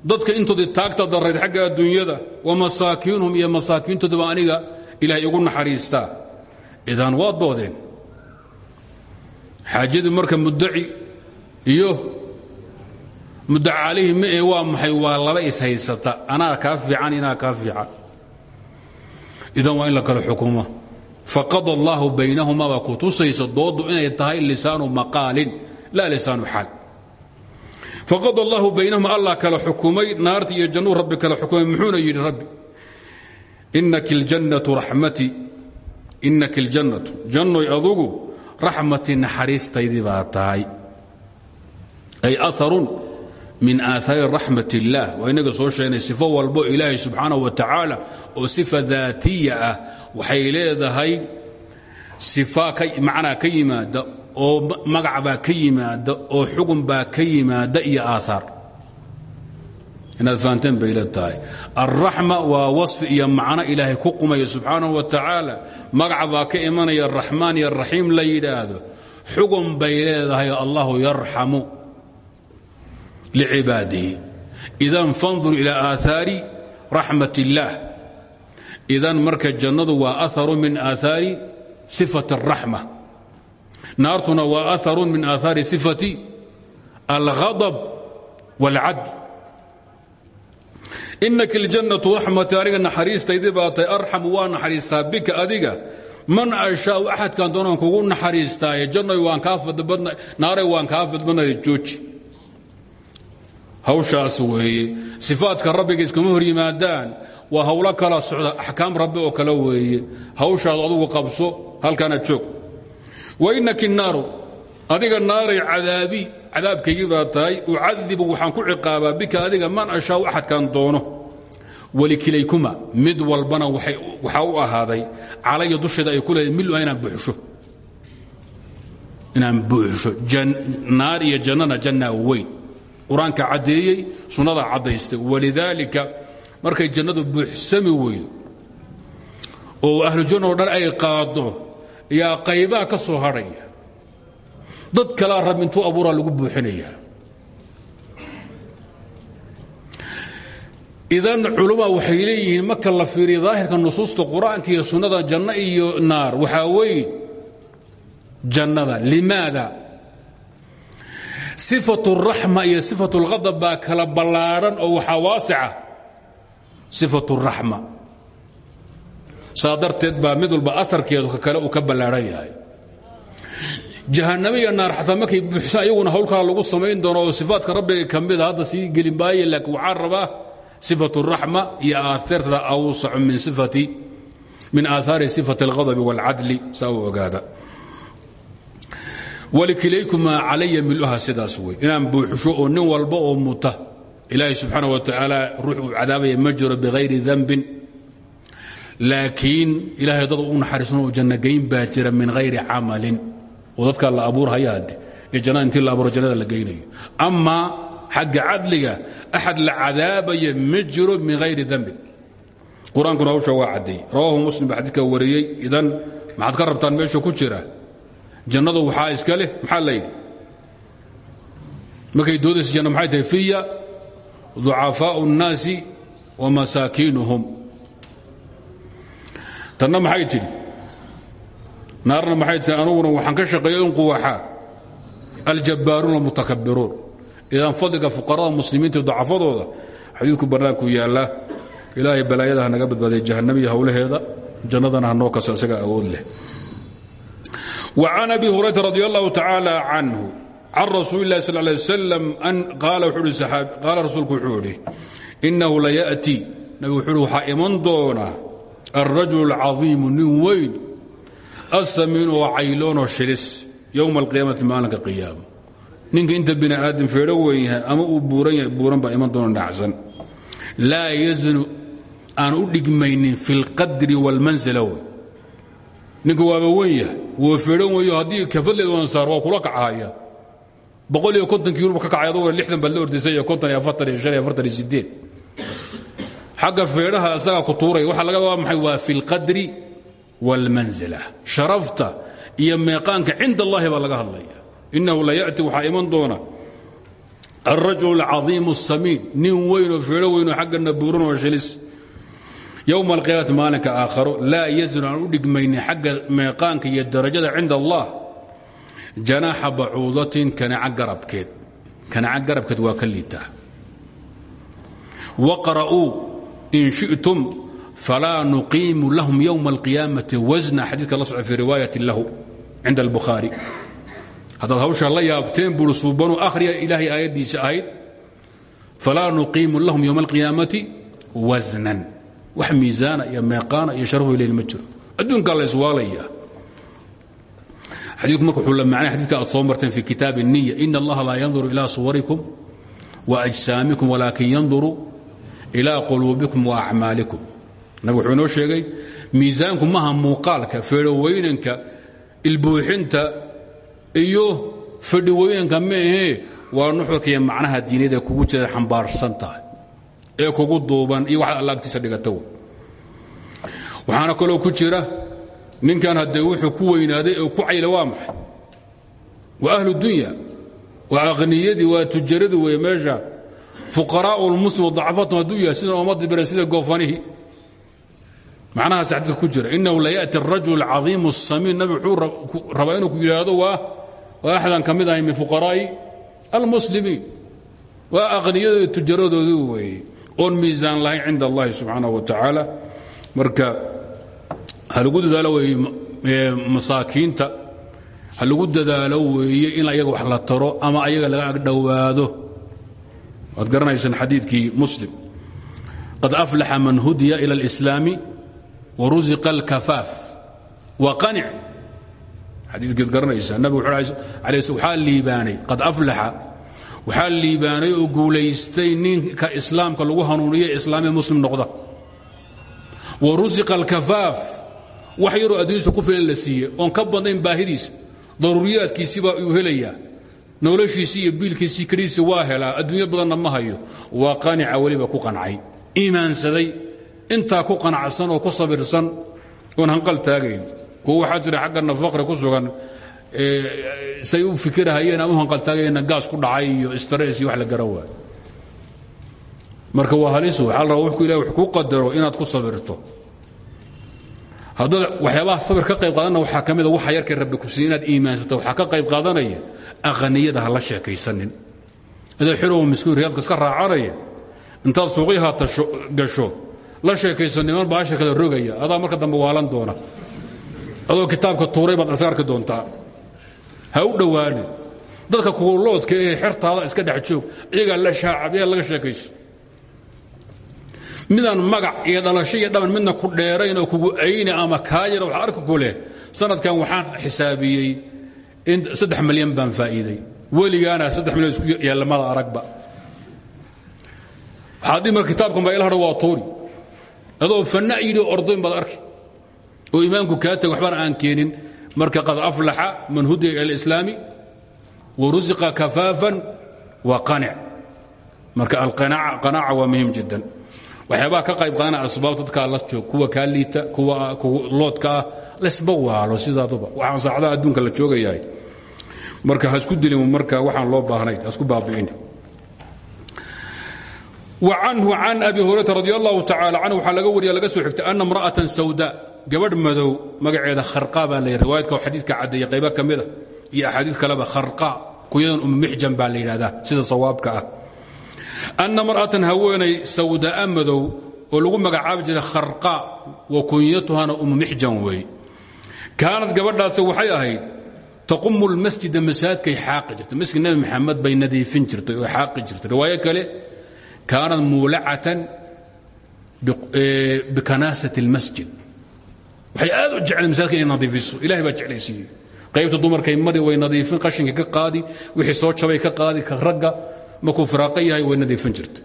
dadka intoodii taagta darayd xagga adduunyada wa masaakiinhum iyo masaakiintoodaba aniga ilahay igu naxariistaa idan waa doodeen xaajadii marka muddaci iyo muddaca calayhi ma ee waa maxay waa laba ishaysata anaa kaa fiican inaa kaa fiican. Idan waa in la kala xukumo. Faqada allaahu baynahuma baa ku tusaysa dooddu inay tahay lisaanu maqaalin laa lisaanu xaal. Faqad allahu baynahum allah kala xukumay naarti iyo jannuu rabbi kala xukumay muxuuna yidhi rabbi inaki اljannatu raxmatii inaki اljannatu jannoy adugu raxmatii naxariistaydii baa tahay ay aharun min aahaari raxmat اllah waa inaga soo sheegnay sifo walbo ilaahay subxaanaه wa tacaala oo sifa daatiya ah waxay leedahay sifa macnaa ka yimaada oo magac baa ka yimaada oo xugun baa ka yimaada iyo aahaar inaad fahanteen bay ila tahay. Alraxma waa wasfi iyo macno ilaahay ku qumaya subxaanahu wa tacaala. Magaca baa ka imanaya raxmaan iyo raxiim la yidhaahdo. Xugun bay leedahay allahu yarxamu licibaadihi. Idan fandur ilaa aahaari raxmat illaah idan marka jannadu waa aharu min aahaari sifati araxma naartuna waa aharun min aahaari sifati alghadab wاlcadl inaka اljannatu raxmati aniga naxariistaydii baa tahay arxamu waa bika adiga. Man ashaau axadkan doonaan kugu naxariistaaye jannoy waan kaa naaray waan kaa fadbadnaya jooji. Hawshaas weeye sifaadka rabbiga iskama hor yimaadaan waa hawlo kala socda axkaam rabbi oo kale weeye. Hawshaad adugu qabso halkana joog. Wainaki naaru adiga naaray cadaabi cadaabkaygii baa tahay ucadibu waxaan ku ciqaabaa bika adiga man ashaau axadkan doono. Walikilaykuma mid walbana waxaa u ahaaday calaya dusheeda ay ku leedahay milua inaan buuxsho naar iyo jannana jannaa weyn. Qur'aanka caddeeyey sunnada caddaystay. Walidaalika markay jannadu buuxsami weydo oo ahlujanna oo dhan ay qaado yaa qaybaha ka soo hadhaya dad kalaa rab intuu abuuraa lagu buuxinaya. Idan culamaa waxay leeyihiin marka la fiiriyo daahirka nusuusta qur'aanka iyo sunnada janno iyo naar waxaa weyn jannada. Limaada? Sifatu raxma iyo sifatu lhadab baa kala ballaadhan oo waxaa waasica. Sifatu raxma. Saa darteed baa mid walba aarkeedu kale uu ka ballaadhan yahay jahanamo iyo naar xataa markay buuxsaan iyaguna hawl lagu samayn doono oo sifaadka rabbiga ka mida hadda sii geli maaye laakiin waxaa rabaa sifatu raxma iyo aaarta awsacu min aahaari sifati alghadabi wاlcadli saa u ogaada. Walikilaykumaa calaya miluha sidaas wey inaan buuxsho oo nin walba oo muta ilaahay subxaana wa tacaala ruux uu cadaabaya ma jiro bihayri danbin laakiin ilaahay dad u naxariisno oo min hayri camalin oo la abuurhayaade ee jannada la abuuro jannada la geynayo. Amaa xagga cadliga axad la cadaabaya ma min hayri dambin qur'aankuna hawsha waa caddeey muslim baa xadiidka idan maxaad ka rabtaan meesha ku jira? Jannadu waxaa iska leh maxaa la yidhi? Markay doodaysa janna maxay tahay fiya ducafaau الnaasi wa masaakiinuhum. Tanna maxay tidhi naarna maxay tihi anuguna waxaan ka shaqeeya in quwaxaa aljabaaruuna almutakabiruun idan fadliga fuqarada muslimiinta dacafadooda xadiidku bannaanku yaallaa ilaahay balaayada ha naga badbaadiya jahannamiya howlaheeda jannadana hanoo kaso isaga awood leh وعن أبي هريرة رضي الله تعالى عنه عن رسول الله صلى الله عليه وسلم أن قال وحول السحاب قال رسولك وحوله إنه ليأتي نبي وحوله حائما دونا الرجل العظيم asamiinu waa cayloonoo shilis yowma alqiyaamati maalinka qiyaama ninka inta bini aadam feedho weyn ama uu buuran yahay buuran baa iman doona dhacsan. Laa yaznu aan u dhigmaynin fi lqadri wاlmansila wey ninka waaba wen yahay wuu feedhan weeyo haddii kafadleed wansaar waa kula kacahaya boqol iyo konton kiiluba ka kacay adoo lixdan baad ordisay iyo konton iyo afatan iyo shan iyo afartan iyo sideed. Xagga ku tuuray waxaa laga waaba maxay waa fi lqadri wاlmansila sharafta iyo meeqaanka cinda allahi baa laga hadlaya inahu la yأti waxaa iman doona الrajul الcaظiim الsamiin nin weynoo feedho weynoo xaggana buuran oo shilis yowma alqiyaamati maalinka aakharo laa yaznu aan u dhigmaynin xagga meeqaanka iyo darajada cinda allah janaaxa bacuudatin kanaca garabkeed kanaca garabkeed waa ka liitaa waqra'uu in shi'tum falaa nuqiimu lahum yowma alqiyaamati wasna xadiidka la soco fii riwaayati lahu cinda albukhaari haddaad hawshaa la yaabteen buuri suubanu akhriya ilaahay aayaddiisa ahayd falaa nuqiimu lahum yowma alqiyaamati wasnan wax miisaana iyo meeqaana iyo sharaf way leyn ma jiro adduunkaa la iswaalaya xadiidku marka wuxuu la macnay xadidka aad soo marteen fi kitaab الniya in allaha laa yanduru ilaa suwarikum wa ajsaamikum walaakin yanduru ilaa quluubikum wa acmaalikum nabig wuxuu inoo sheegay miisaanku maha muuqaalka feedhoweynanka ilbuuxinta iyo fadhiweynanka maahee waa nuxurka iyo macnaha diiniyad ee kugu jira xambaarsan tahay ee kugu duuban iyo waxaad alla agtiisa dhigata waxaana kaloo ku jira ninkan haddee wuxuu ku weynaaday oo ku cayla waa maxay? Waa ahlu dunya. Waa akhniyadii waa tujaradii wey meesha. Fuqaraa'u lmuslim wadacafatum hadduu yahay sidan ooma dibira sida goofanihii macnahaas xadiidka ku jira inahu la ya'ti arajul alcadiimu الsamiin nabi wuxuu rabaa inuu ku yidhaahdo waa waa axdan ka mid ahay min fuqaraa'i almuslimiin waa akhniyadooda tujaradoodii weeye oon miisaan lahayn cinda allahi subxaanaه wa tacaala marka ha lagu dadaalo weeye masaakiinta ha lagu dadaalo weeye in ayaga wax la taro ama ayaga laga agdhowaado waad garanaysaan xadiidkii muslim qad aflaxa man hudiya ila اlislaami warusiqa اlkafaaf wa qanic xadiidkeed garanaysaa nabigu waxaa liibaanay? Qad aflaxa. Waxaa liibaanay oo guulaystay ninka islaamka lagu hanuuniyo islaamee muslim noqda. Wa rusiqa alkafaaf. Wax yaroo adduunyadiisa ku filan la siiye oon ka badnayn baahidiisa. Daruuriyaadkiisii baa uu helayaa noloshiisii iyo biilkiisii keliisi waa helaa. Adduunyo badanna ma hayo. Waa qanica weliba ku qancay. Iimaansaday intaa ku qanacsan oo ku sabirsan oon hanqal taagayn kuwa waxaa jira xaggana faqri ku sugan say u fikirahayeen ama u hanqaltaagayeenna gaas ku dhacay iyo stress iyo wax la garan marka waa halis waxaa la rabaa wuxuu ilahi wax kuu qadaro inaad ku sabirto. Haddaad waxyaabaha sabir ka qayb qaadanna waxaa ka waxa yarkay rabbi ku siiy iimaansato waxaa ka qayb qaadanaya aqhaniyada ha la sheekaysanin. Adoo xirow miskiin riyaadka iska raacanaya intaad suuqyaha gasho la sheekayso niman baasha kala rogaya. Adaa marka dambe waalan doona. Adoo kitaabka tuuray baad iska arki doontaa. Ha u dhowaanin. Dadka kuguloodka ee xertaada iska dhex joog iyagaa la shaacab laga sheekayso. Midaan magac iyo dhalasho dhaban midna ku dheerayn oo kugu ayni ama kaayar wax arki ku sanadkan waxaan xisaabiyey in saddex malyan baan faa'iiday. Weligaana saddex milyan isku yaallamada aragba. Waxaad dhii kitaabkan baa ila hadho waa tuuri adoo fanna yidhi ordayn baad oo imaamku kaa tag waxbana aan keenin marka qad aflaxa man hudiya ila alislaami warusiqa kafaafan wa qanic marka alqanaaca waa muhiim jiddan. Waxyaabaha ka qayb qaadana asbaab dadkaa la joog kuwa kaa liita kuwa loodka ah laysba waalo waxaan saacadaha adduunka la joogayahay. Marka ha isku dilin marka waxaan loo baahnayn ha isku baabi'in وcanhu can abi hurayra radi allahu tacala canhu waxaa laga wariya laga soo xigtay ana imra'atan sawda gabadh madow magaceeda kharqa baa la yidhi riwaayadka xadiidka caddeeya qaybo ka mida iyo axaadiid kaleba kharqa kunyadan umu mixjan baa la yidhahdaa sida sawaabka ah. Ana mar'atan haweenay sawda'a madow oo lagu magacaabi jiray kharqa wa kunyatuhana umu mixjan weeye kaanad gabadhaasi waxay ahayd taqumu lmasjida masaajidkay xaaqi jirtay masjid nebi maxamed bay nadiifin jirtay oo xaaqi jirtay. Riwaayo kale kaanat muulacatan bikanaasat اlmasjid waxay aad u jecleen masaajidka inay nadiifiso ilahay baa jeclaysiiyey qaybta dumarkay mari way nadiifin qashinka ka qaadi wixii soo jabay ka qaadi ka ragga markuu firaaqa yahay way nadiifin jirtay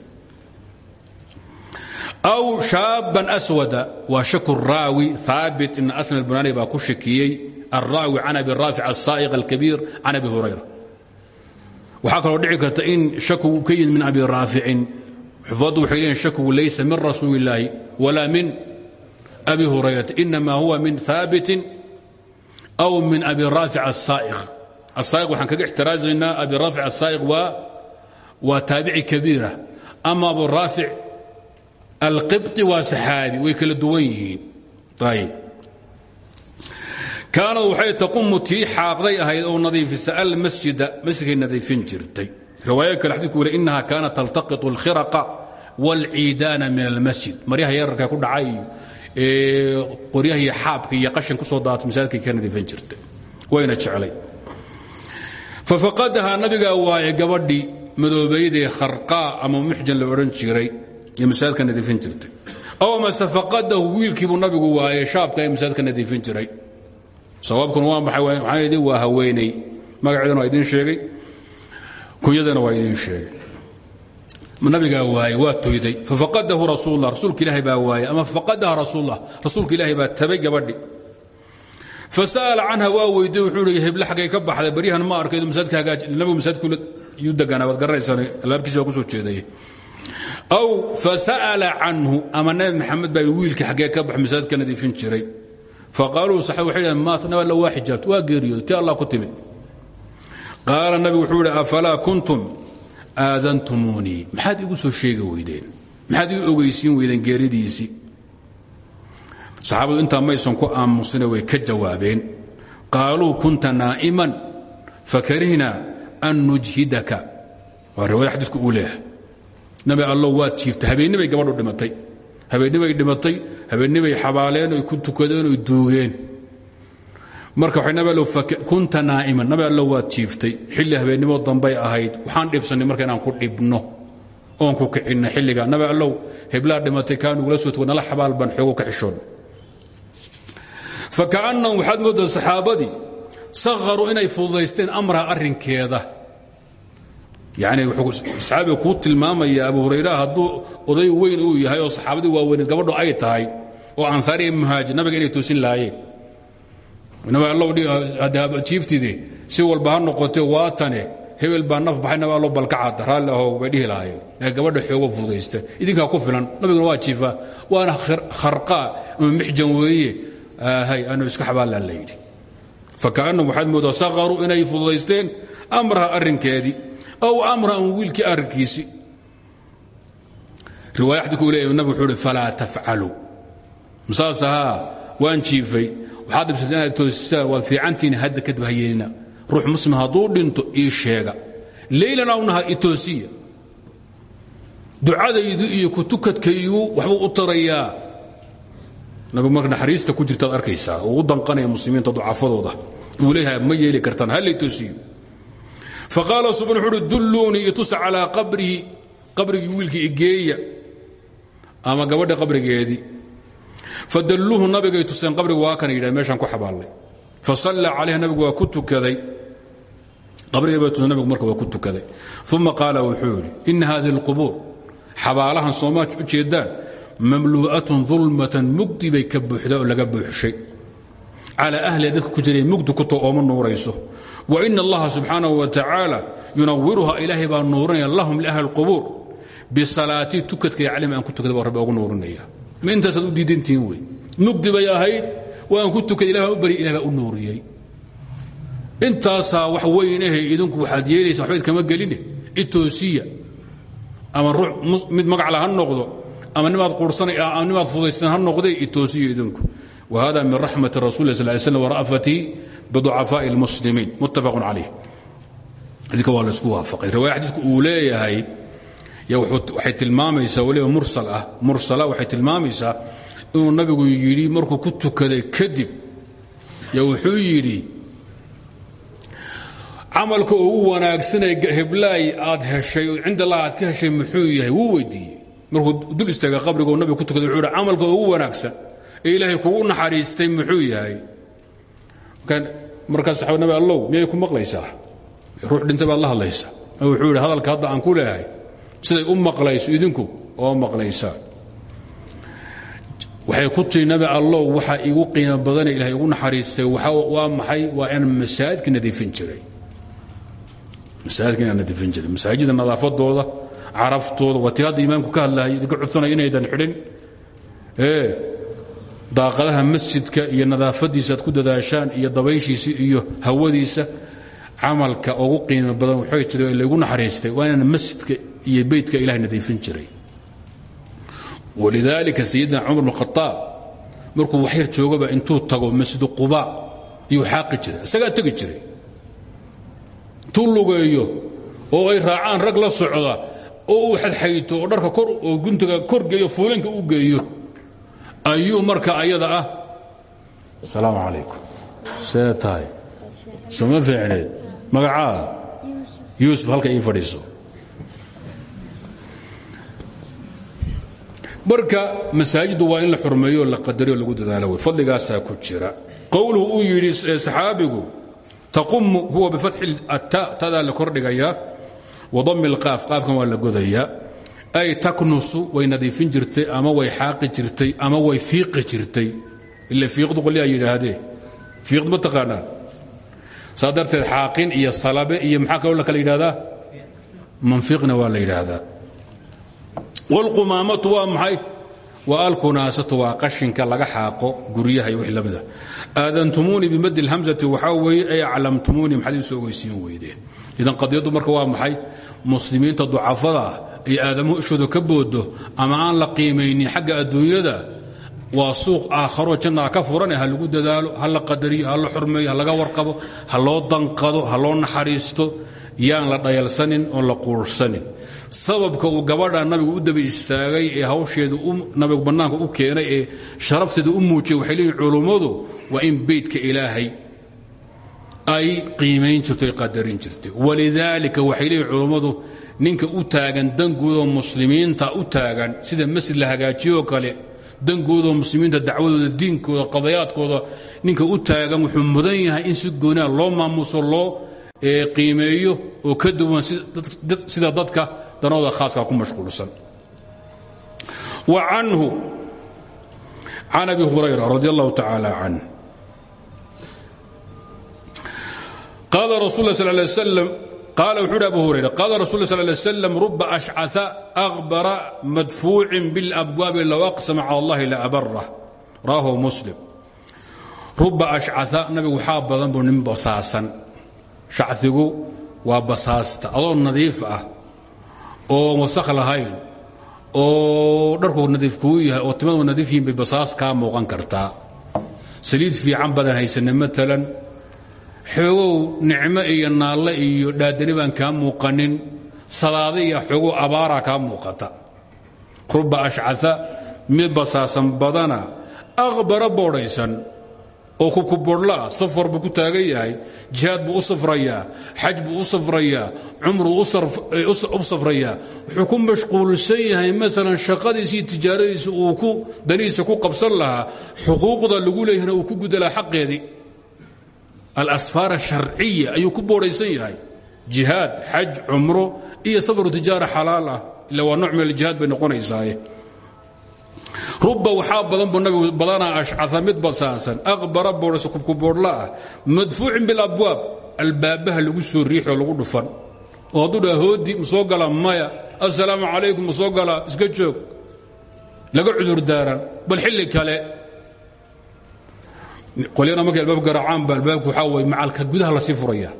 aw shaaban aswada waa shaku raawi haabit ibn aslam albunani baa ku shakiyey alraawi can abi raafic asaa'iq alkabiir can abi hurayra waxaa kaloo dhici karta in shakigu ka yimid min abi raaficin xufaddu waxay leeyihiin shakigu laysa min rasuuli illaahi walaa min abi hurayrata inama huwa min haabitin aw min abi raafic asaa'iq asaa'iq waxaan kaga ixtiraazaynaa abi raafic asaa'iq waa waa taabici kabiira. Ama abu raafic alqibطi waa saxaabi way kala duwan yihiin. Ayb kaanad waxay taqumu tii xaaqday ahayd oo nadiifisa almasjida masjidkay nadiifin jirtay riwaayo kale xadiku weli inaha kaanat taltaqitu alkhiraqa wاlciidaana min almasjid. Maryaha yararka ku dhacay iyo qoryaha iyo xaabka iyo qashan ku soo daatay masaajidka ka nadiifan jirtay. Wayna jeclay fafaqadahaa nabigaa waaye gabadhii madoobaydee kharqaa ama muxjan la jiray ee masaajidka nadiifin jirtay. Aw mase faqadahu wiilkiibuu nabigu waaye shaabka ee masaajidka nadiifin jiray. Waa maxay? Waa haweenay magaceeduna waa idiin sheegay kunyadana waa idiin sheegay. Nabigaa waaye waa toyday fafaqadahu rasuullah rasuulka ilaahay baa waaye ama faqadaha rasuullah rasuulka ilaahay baa tabay gabadhi. Fasa'ala canha waa weydiye wuxuu hi heble xaggay ka baxday baryahan ma arkaydo masaajidka hagaaj nabigu masaajidku yuu deganaa waad garanaysaan alaabkiisi baa ku soo jeedaya aw fasa'ala canhu ama nabi maxamed baa wiilkii xaggee ka bax masaajidka nadiifin jiray. Faqaaluu saxabi waxay dhaheen maat nab alla waa xijaabta waa geeriyooday ti allah ku timid qaala nabigu wuxuu idhi afalaa kuntum aadantumuunii maxaad igu soo sheegi weydeen. Maxaad ii ogeysiin weydeen geeridiisii saxaabadu intaa maysan ku aamusine way ka jawaabeen. Qaaluu kunta naa'iman fakarihnaa an nujhidaka. Waa riwaaya xadiidku uu leeyahay. Nabi allow waad jiiftay habeennibay gabadhu dhimatay. Habeennibay dhimatay. Habeennibay xabaaleen oy ku tukadeen oy duugeen marka waxay nabi allow kunta naa'iman. Nabi allow waad jiiftay. Xilli habeennimo dambay ahayd. Waxaan dhibsannay marka inaan ku dhibno. Oon ku kicinno xilligaa nabi allow heblaa dhimatay kaa nugula soo tuga nala xabaal baan xoogo ka xishoon faka'annahum waxaad mooddaa saxaabadii sakharuu inay fududaysteen amraha arrinkeeda. Yacni wuxuu saxaabiga kuu tilmaamaya abu hurayra hadduu oday weyn uu yahay oo saxaabadii waaweyneed gabadhu ay tahay oo ansaari iyo muhaajir nabiga inay toosin laayeen jiiftide si walba ha noqote waatane hebel baa naf baxay nabi allow balkacada raalli ahow bay dhihi lahaayeen laakiin gabadha xoogo fududaysta idinkaa ku filan nabiguna waa jiifaa waana kharqaa ama mixjan weeye. Hay anu iska xabaallaa la yidhi. Faka'annahum waxaad moodaa sakharuu inay fududaysteen amraha arrinkeedii aw amran wiilkii arrinkiisii. Riwaaya xadidku u leeyahy nabig wuxuu uhi falaa tafcaluu masaas ahaa waan jiifay waxaad dhibsatay inaad toosisaan waad hadda kadib ha ruux muslim hadduu dhinto ii sheega. Leylan aw nahar i toosiya ducadaydu iyo kutukadkaygu waxbuu u tarayaa. Nabigu marka naxariista ku jirtaad arkaysaa oo u danqanaya muslimiinta ducafadooda uu ma yeeli kartaan hallay toosiyo. Faqaala subn wuxu uhi dulluunii itusa calaa qabrihi qabrigii wiilkii ama gabadha qabrigeedii fadalluuhu nabigay tuseen qabrigu waa kana yidhah meeshaan ku xabaallay fasallaa calayha nabigu waa ku tukaday. Qabrigii nabigu marka waa ku tukaday. Uma qaala wuxuu yidhi hadihi اlqubuur xabaalahan soomaaj u jeedaan mamluu'atun dulmatan mugdi bay laga buuxshay. Calaa ahliha dadka ku jiray mugdi ku to ooma nuurayso. Wa ina allaha subxaanahu wa tacaala yunawiruha ilaahay baa nuurinaya lahum liahli اlqubuur bisalaatii tukadkay calim aan ku tukada baa rabbi ogu nuurinaya ma intaasaad u diidantihiin wey mugdi bay waan ku tukada ilah u barya ilah u nuuriyey. Intaasaa wax weynahe idinku waxaad yeelaysa waxba idkama geline itoosiya ama ruux mid magacla ha noqdo ama nimaad fudaystan ha noqday itoosiya idinku. Wa hada min raxmati rasul sal ly slam wara'fatii biducafaa'i اlmuslimiin muttafaqun calayh xadiidka waa laysku waafaqay. Riwaaya xadiidku uu leeyahay waxay tilmaamaysaa waliba mursal ah. Mursala waxay tilmaamaysaa inuu nabigu yidhi markuu ku tukaday kadib. Yo wuxuu yidhi camalka ugu wanaagsanee heblaay aad heshay oo cind allah aad ka heshay muxuu yahay? Wuu weydiiyey. Markuu dul istaaga qabrigo nabigu ku tukaday wuxuu yidhi camalka ugu wanaagsan ee ilaahay kugu naxariistay muxuu yahay. Markaas saxaaba nabi allow miyay ku maqlaysaa? Ruux dhintay baad la hadlaysaa wuxuu yidhi hadalka hadda aan ku leeyahay siday u maqlayso idinku oo maqlaysaa waxay ku tii nabi allow waxa igu qiimo badane ilahay igu naxariistay waa maxay? Waa inaan masaajidka nadiifin jiray. Masaajidka inaan nadiifin jiray. Masaajida nadaafadooda caraftooda waa tii hadda imaamku ka hadlahay idinka codsanaya inaydan xidhin. Ee daaqadaha masjidka iyo nadaafadiisa aad ku dadaashaan iyo dabayshiisa iyo hawadiisa camalka ugu qiimo badan waxay tiri laygu naxariistay waa inaan masjidka iyo beytka ilahay nadiifin jiray. Walidaalika sayidina cumar bn khaaab markuu waxyar joogaba intuu tago masjidu quba iyuu xaaqi jiray isagaa tegi jiray. Intuu lugeeyo oo ay raacaan rag la socda oo uu xadxayto oo dharka kor oo guntiga kor geeyo fuulinka u geeyo ayuu marka ayada ah asalaamu calaykum. see tahay. Soma fiicneed? Magacaada yuusuf halka ii fadhiiso marka masaajiddu waa in la xurmeeyo la qadariyo lagu dadaalo. Fadligaasaa ku jira. Qowluhu uu yidhi saxaabigu taqumu huwa bifatxi atta tadaa la kordhigayaa wadami lqaaf qaafkan waa la godayaa. Ay taknusu way nadiifin jirtay ama way xaaqi jirtay ama way fiiqi jirtay. Ila fiiqdu qolyaa yidhaahdee fiiqdu ma taqaanaan. Saa iyo salabe iyo maxaa kaloo la kala yidhahdaa manfiqna waa la yidhaahdaa wاlqumaamatu waa maxay? Wa alkunaasatu waa qashinka laga xaaqo guryaha iyo wixii lamida aadantumuunii bimadi اlhamsati waxaa ay aclamtumuunii maxaad ii soo ogeysiin idan qadiyaddu marka waa maxay? Muslimiinta ducafada ay aadamuhu ishooda ka boodo ama aan la qiimaynin xagga adduunyada waa suuq aakharo jannaa ka furan ha lagu dadaalo ha la qadariyo ha la xurmeeyo ha laga warqabo ha loo danqado ha loo naxariisto yaan la dhayalsanin oon la quursanin. Sababka uu gabadha nabigu u daba istaagay ee hawsheedu nabigu bannaanka u keenay ee sharafteeda u muujiyay waxay leeyihiin culummadu waa in beydka ilaahay ay qiimayn jirto qadarin jirtay walidaalika waxay leeyihiin ninka u taagan danguudoo muslimiinta u taagan sida masjid la hagaajiyoo kale danguudoo muslimiinta dacwadooda diinkooda qadayaadkooda ninka u taagan wuxuu mudan yahay in si goonaa loo maamuso loo qiimeeyo oo ka duwan sida dadka danooda khaaska ku mashquulsan. Wa canhu can hurayra radi allahu tacaala canh qaala rasul la sal lay slam abu hurayra qaala rasul sal lay slam ruba ashcaa akbara madfuucin bilabwaabi low aqsama cala allahi la abarah rawahu muslim. Ruba ashcaa nabigu waxaa badan buu nin basaasan shacdigu waa basaasta adoo nadiif ah oo wasakh lahayn oo dharku nadiif kuu yahay oo timadu nadiif yihiin bay basaas kaa muuqan kartaa. Saliid fiican badan haysana maalan xoogow nicmo iyo naalle iyo dhaadani baan kaa muuqanin salaada iyo xoogow abaaraa kaa muuqata. Ruba ashcaa mid basaasan badana aqbara boodhaysan oo kubkuborhlaa safar buu ku taagan yahay jihaad buu u safrayaa xaj buu u safrayaa cumruu u safrayaa wuxuu ku mashquulsan yahay maalan shaqadiisa iyo tijaaradiisa uu ku danihiisa ku qabsan lahaa xuquuqda lagu leeyahna uu ku guda lahaa xaqeedii. Alasfaar sharciya ayuu ku boodhaysan yahay. Jihaad xaj cumro iyo safru tijaara xalaal ah ila waa nooc min aljihaad bay ruba waxaa badan buu nabigu badanaa ashcaa mid basaasan. Aqbara boodhaysa kubkuboodhla ah. Madfuucin bilabwaab albaabaha lagu soo riixoo lagu dhufan. Oo hadduu hoodi soo gala maya. Assalaamu calaykum soo gala iska joog. Laga cudur daaran. Bal xilli kale qolyana markay albaab garaacaan ba albaabku waxaa macalka gudaha la sii furaya.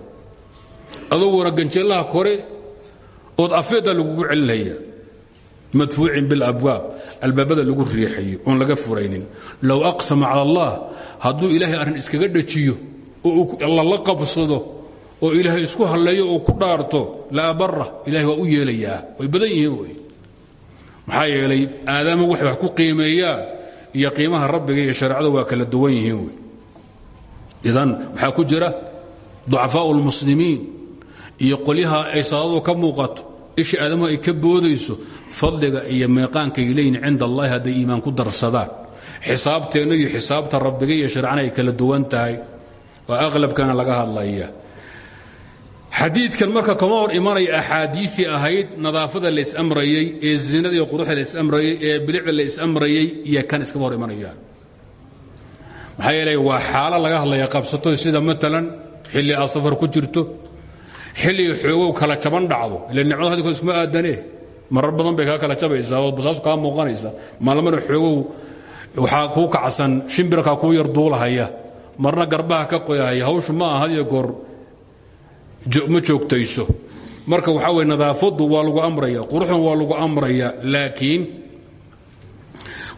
Aduguna ganjeellaha kore ood afeeda lagugu celinaya madfuucin bilabwaab albaabada lagu riixayo oon laga furaynin. Low aqsama cala allah hadduu ilaahay arrin iskaga dhajiyo oo alla la qabsado oo ilaahay isku halleeyo oo ku dhaarto la abara ilahay waa u way badan yihiin wey. Maxaa yeelay aadaama waxay wax ku qiimeeyaan iyo qiimaha rabbiga iyo shareecada waa kala duwan yihiin wey. Idan waxaa ku jira ducafaau lmuslimiin iyo qolyaha ay salaadu ka muuqato isha aadamuhu ay ka boodayso fadliga iyo meeqaankay leeyihiin cinda allahi hadday iimaan ku darsadaan. Xisaabteenna iyo xisaabta rabbiga iyo shareecana ay kala duwan tahay. Waa aqlabkana laga hadlaya xadiidkan marka kama hor imanaya axaadiiii ahayd nadaafada laysamrayey ee zinada iyo quruxda laysamrayey ee bilicda laysamrayey iyo kan iskama waa xaalo laga hadlaya qabsato sida maalan xilli aad ku jirto xilliga xoogow kala jaban dhacdo ila nicmada hadiko isma aadanee marar badan bay kaa kala jabaysaa basaasu kaa muuqanaysa maalmana xoogow waxaa kuu kacsan shimbirkaa kuu yar duulahaya. Marna garbaha ka qoyahaya hawshu ma aha hadiyo goor ma joogtayso. Marka waxaa weye nadaafaddu waa lagu amraya quruxdan waa lagu amraya laakiin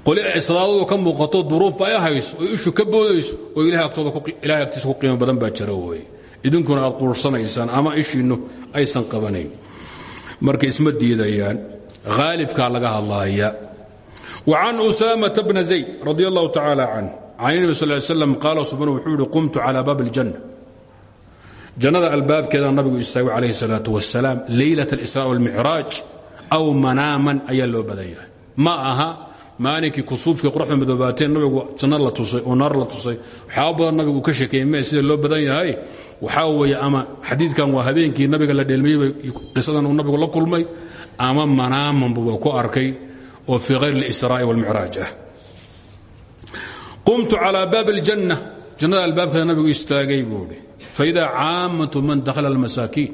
qoli salaadadu ka muuqato duruufba ay hayso oo ishu ka boodayso oo ilahay agtiisa ku qiimo badan baa jira weye idinkuna aad quursanaysaan ama ishiinnu aysan qabanayn marka isma diidayaan haalibkaa laga hadlaaya. Wa can usaamata bna zayd radi allahu tacaala canh can nabi sal slam qaala subxaanu wuxuu yihi qumtu calaa baabi اljanna jannada albaabkeeda nabigu istaagay calayhi salaatu wasalaam leylat alisraa walmicraaj aw manaaman ayaa loo badan yahay. Ma aha maalinkii kusuufkii qoraxda madoobaatee nabigu janno la tusay oo naar la tusay waxyaaba badan nabigu ka sheekeeyey mee sida loo badan yahay? Waxaa weeye ama xadiidkan waa habeenkii nabiga la dheelmayey qisadan uu nabigu la kulmay ama manaamanbu waa ku arkay oo fii hayr اlisraa'i walmicraaj ah. Qumtu calaa baabi اljanna jannada albaabkeeda nabigu istaagay buu hi faida caamatu man dakhala almasaakiin.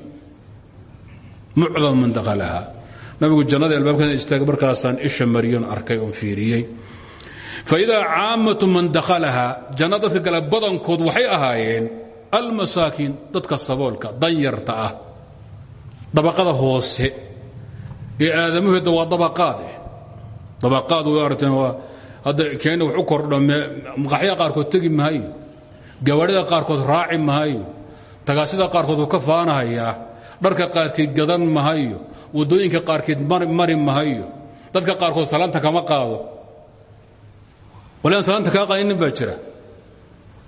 Mucdam man dakhalaha nabigu jannada albaabkeeda istaagay markaasaan isha mariyon arkay oon fiiriyey. Faidaa caamatu man dakhalaha janna dadka gale badankood waxay ahaayeen almasaakiin dadka saboolka danyarta ah dabaqada hoose. Ee aadamuheedda waa dabaqaad dabaqaad way aragteen waa hadda keena wax u kordho maqaxyada qaarkood tegi mahayo gawaadhida qaarkood raaci mahayo tagaasida qaarkood uu ka faanahayaa dharka qaarkeed gadan mahayo waddooyinka qaarkeed mari mahayo dadka qaarkood salaanta kama qaado. Walaan salaanta kaa qaadinin baa jira.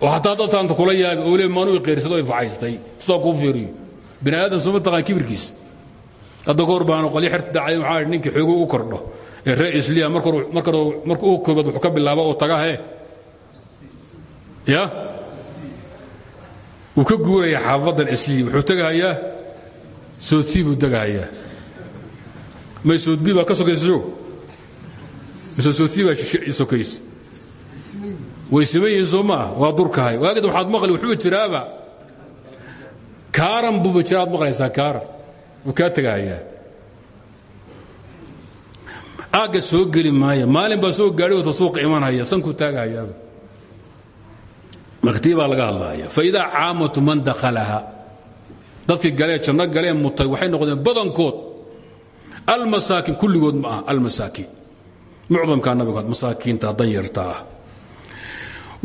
Oo hataa dad salaanta kula yaabi oo le maanu qeersado ay facaystay sidaa kuu fiiriyo. Bini aadan sooma taqaan kibirkiis. Hadda ka hor baanu qolyo xerta dacay waxaa ninkii xoogu u kordho. Ee reer isliya marka u koobaad wuxuu ka bilaaba oo taga he ya? Wuu ka guuraya xaafadan isliya wuxuu tegahayaa soodtii buu tegahayaa may soodbii baa ka sokaysa mise soodtii baa sokaysa way siman yihiin soo maaha waa durkahay waagid waxaad maqli wuxuu jiraaba kaaran buuba jira aad maqlaysaa kaaran wuu kaa tegahayaa aagga soo geli maaya maalin baa soo gaadhi wata suuqa imanhaya sankuu taagahayaaba marka tii baa laga hadlaaya faidaa caamatu man dakhalaha. Dadkii galee janno galee mutay waxay noqdeen badankood almasaakiin kulligood ma aha almasaakiin mucdamkaa nabigood masaakiinta danyarta ah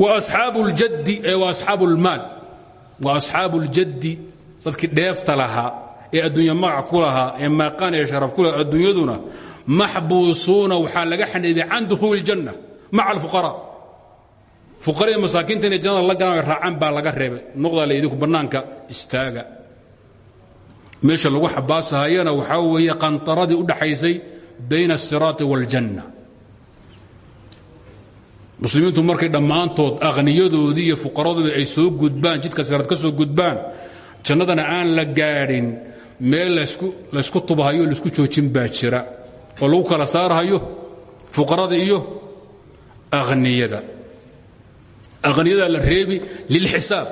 wa asxaabu اljaddi ee wa asxaabu اlmaal wa asxaabu اljaddi dadkii dheefta lahaa ee adduunya magac ku lahaa ee maaqaan ee sharaf ku lahaa adduunyaduna maxbuusuuna waxaa laga xaniibay can dukhuuli اljanna maca alfuqaraa fuqaradii masaakiinta inay jannada la galaan raacaan baa laga reebay noqdaa la idinku bannaanka istaaga meesha lagu xabaasahayana waxaa weeye qantaradii u dhaxaysay bayna asiraati wاljanna muslimiintu markay dhammaantood aqniyadoodii iyo fuqaradoodii ay soo gudbaan jidka siraad ka soo gudbaan jannadana aan la gaadhin meel laysku tubahayo o la isku joojin baa jira. Oo lagu kala saarhayo fuqarada iyo akhniyada akhniyadaa la reebi lilxisaab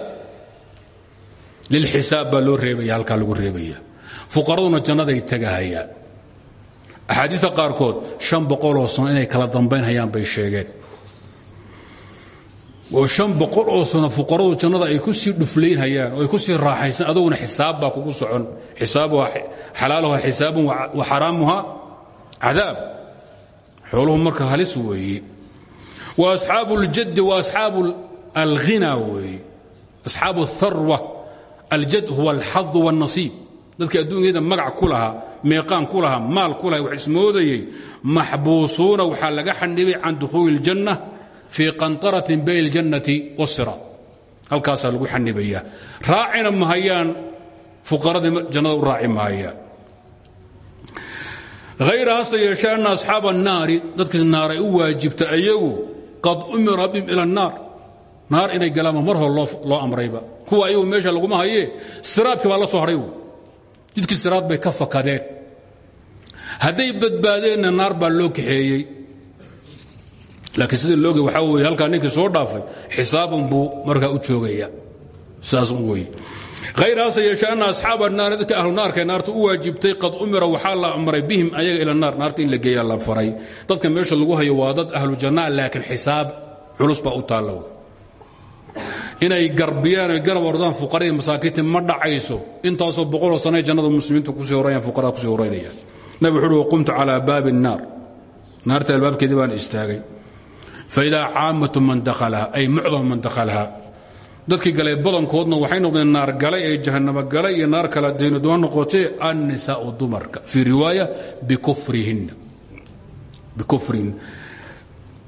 lilxisaab baa loo reebaya halkaa lagu reebaya fuqaraduna jannaday tegahayaan axaadiista qaarkood shan boqoloo sano inay kala dambayn hayaan bay sheegeen oo shan boqol oo sano fuqaradu jannada ay ku sii dhuflaynhayaan oo ay ku sii raaxaysan aduguna xisaab baa kugu socon xisaabuha xalaaluha xisaabun wa xaraamuha cadaab xooluhu marka halis weeye wa aljad huwa alxadu wاlnasiib dadkii adduunyada magac ku lahaa meeqaan ku lahaa maal ku laha wax ismoodayey maxbuusuuna waxaa laga xanibay can dukhuuli اljanna fii qanطaratin bayn اljannati wاsiraat halkaasaa lagu xanibaya raacina mahayaan fuqaradii jannada u raaci maayaan hayra hase yeeshee anna asxaaba الnaari dadkii naar ay u waajibta ayagu qad umira bihim ila الnaar naar inay galaanba mar hore loo amrayba. Kuwa ayagu meesha laguma hayee siraadka baa la soo hadhay jidkii siraad bay ka fakadeen. Hadday badbaadeenna naar baa loo kaxeeyey. Laakiin sida looge waxaa weye halkaa ninkii soo dhaafay xisaaban buu markaa u joogaya saas weye hayr hase yeeshee anna asxaaba naari dadka ahlu naarkae naarta u waajibtay qad umira waxaa la amray bihim ayaga ila naar. Naarta in la geeyaa la faray. Dadka meesha lagu hayo waa dad ahlu jannaa laakiin xisaab culus baa u taalla inay garbiyaan oy garab ordaan fuqaradii masaakiinta ma dhacayso. Intaasoo boqoloo sanay jannada muslimiintu ku sii horayaan fuqarada ku sii horaynayaan nabi wuxuu uhi qumtu calaa baabi الnaar naarta albaabkeedii baan istaagay. Faidaa caamatu man dakhalaha ay mucdam man dakhalaha. Dadkii galay badankoodna waxay noqdeen naar galay ee jahannamo galay iyo naar kala dayno duwan noqotee annisaau dumarka. Fii riwaaya bikufrihinna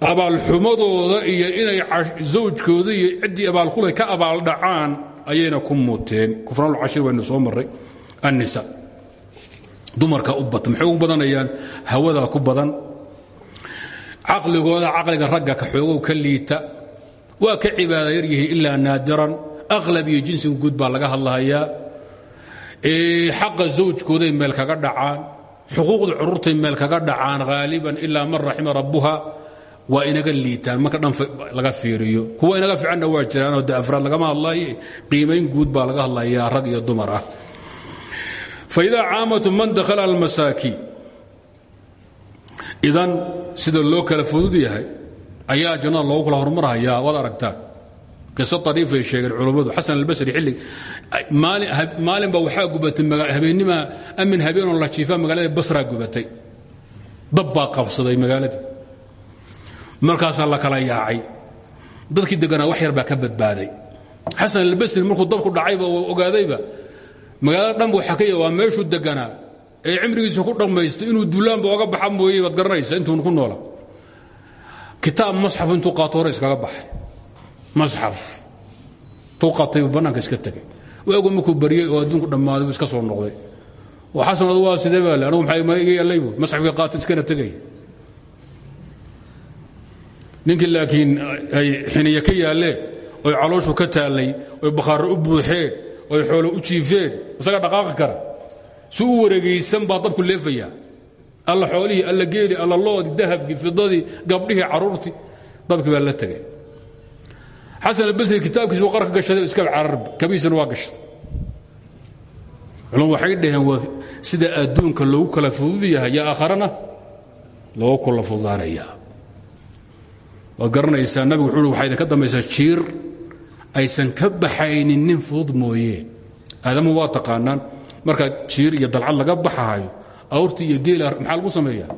abaalxumadooda iyo inay zawjkooda iyo ciddii abaalkulay ka abaaldhacaan ayayna ku muteen kufraanulcashir waynu soo marray annisa. Dumarka u bata maxay ugu badanayaan? Hawadaa ku badan. Caqligooda caqliga ragga ka xoogow ka liita. Waa ka cibaada yar yihiin ilaa naadiran. Aqlab iyo jinsiga guud baa laga hadlahayaa. Xaqa zawjkooday meel kaga dhacaan. Xuquuqda cururtay meel kaga dhacaan haaliban ilaa man raxima rabbuha waa inaga liitaan marka dhan laga fiiriyo. Kuwa inaga fiicanna waa jiraanoo de afraad lagama hadlaye qiimayn guud baa laga hadlayaa rag iyo dumar ah. Faidaa caamatu man dakhala almasaakiin. Idan sida loo kala fudud yahay ayaa jannada loogu kala hormarhayaa waad aragtaan qiso ariifay sheegeen culummadu xasan albasri xilli maalin baa waxaa gubatay habeennima amin habeenoo la jiifaa magaalada basraa gubatay. Dab baa qabsaday magaaladii markaasaa la kala yaacay. Dadkii deganaa wax yar baa ka badbaaday. Xasan albasri markuu dabku dhacayba oo ogaadayba magaalada dhanbu xakaya waa meeshuu deganaa ee cimrigiisa ku dhammaystay inuu duulaanba oga baxa mooye baad garanaysa intuun ku noola. Kitaab masxaf intuu qaato hore iskaga baxay. Masxaf. Intuu qaatay buu bannaanka iska tegay. Waagu markuu baryey oo adduunku dhammaaday iska soo noqday. Oo xasan waa sidee baa le anugu maxay ma iga yeellay buu? Masxafkii qaatay iskana tegay ninkii laakiin ay xiniye ka yaalleen oy calooshu ka taallay oy bakhaarro u buuxeen oy xoolo u jiifeen isaga dhaqaaqi kara. Si u wareegaysan baa dabku leefayaa. Alla xoolihii alla geeli alla loodii dahabkii fidadii gabdhihii carruurtii dabkii baa la tegay xasan albasri kitaabkiis buu qarka gashaday iska cararba kabiisana waa gashaday culum waxay dhaheen waa sida adduunka loogu kala fudud yahay yaa aakharana loogu kala fududaanayaa waad garanaysaa nabigu wuxuu waxaa idinka dambaysaa jiir? Aysan ka baxaynin nin fudud mooyee aadamu waa taqaanaan. Markaa jiir iyo dalcad laga baxahayo awrti iyo geela maxaa lagu sameeyaa?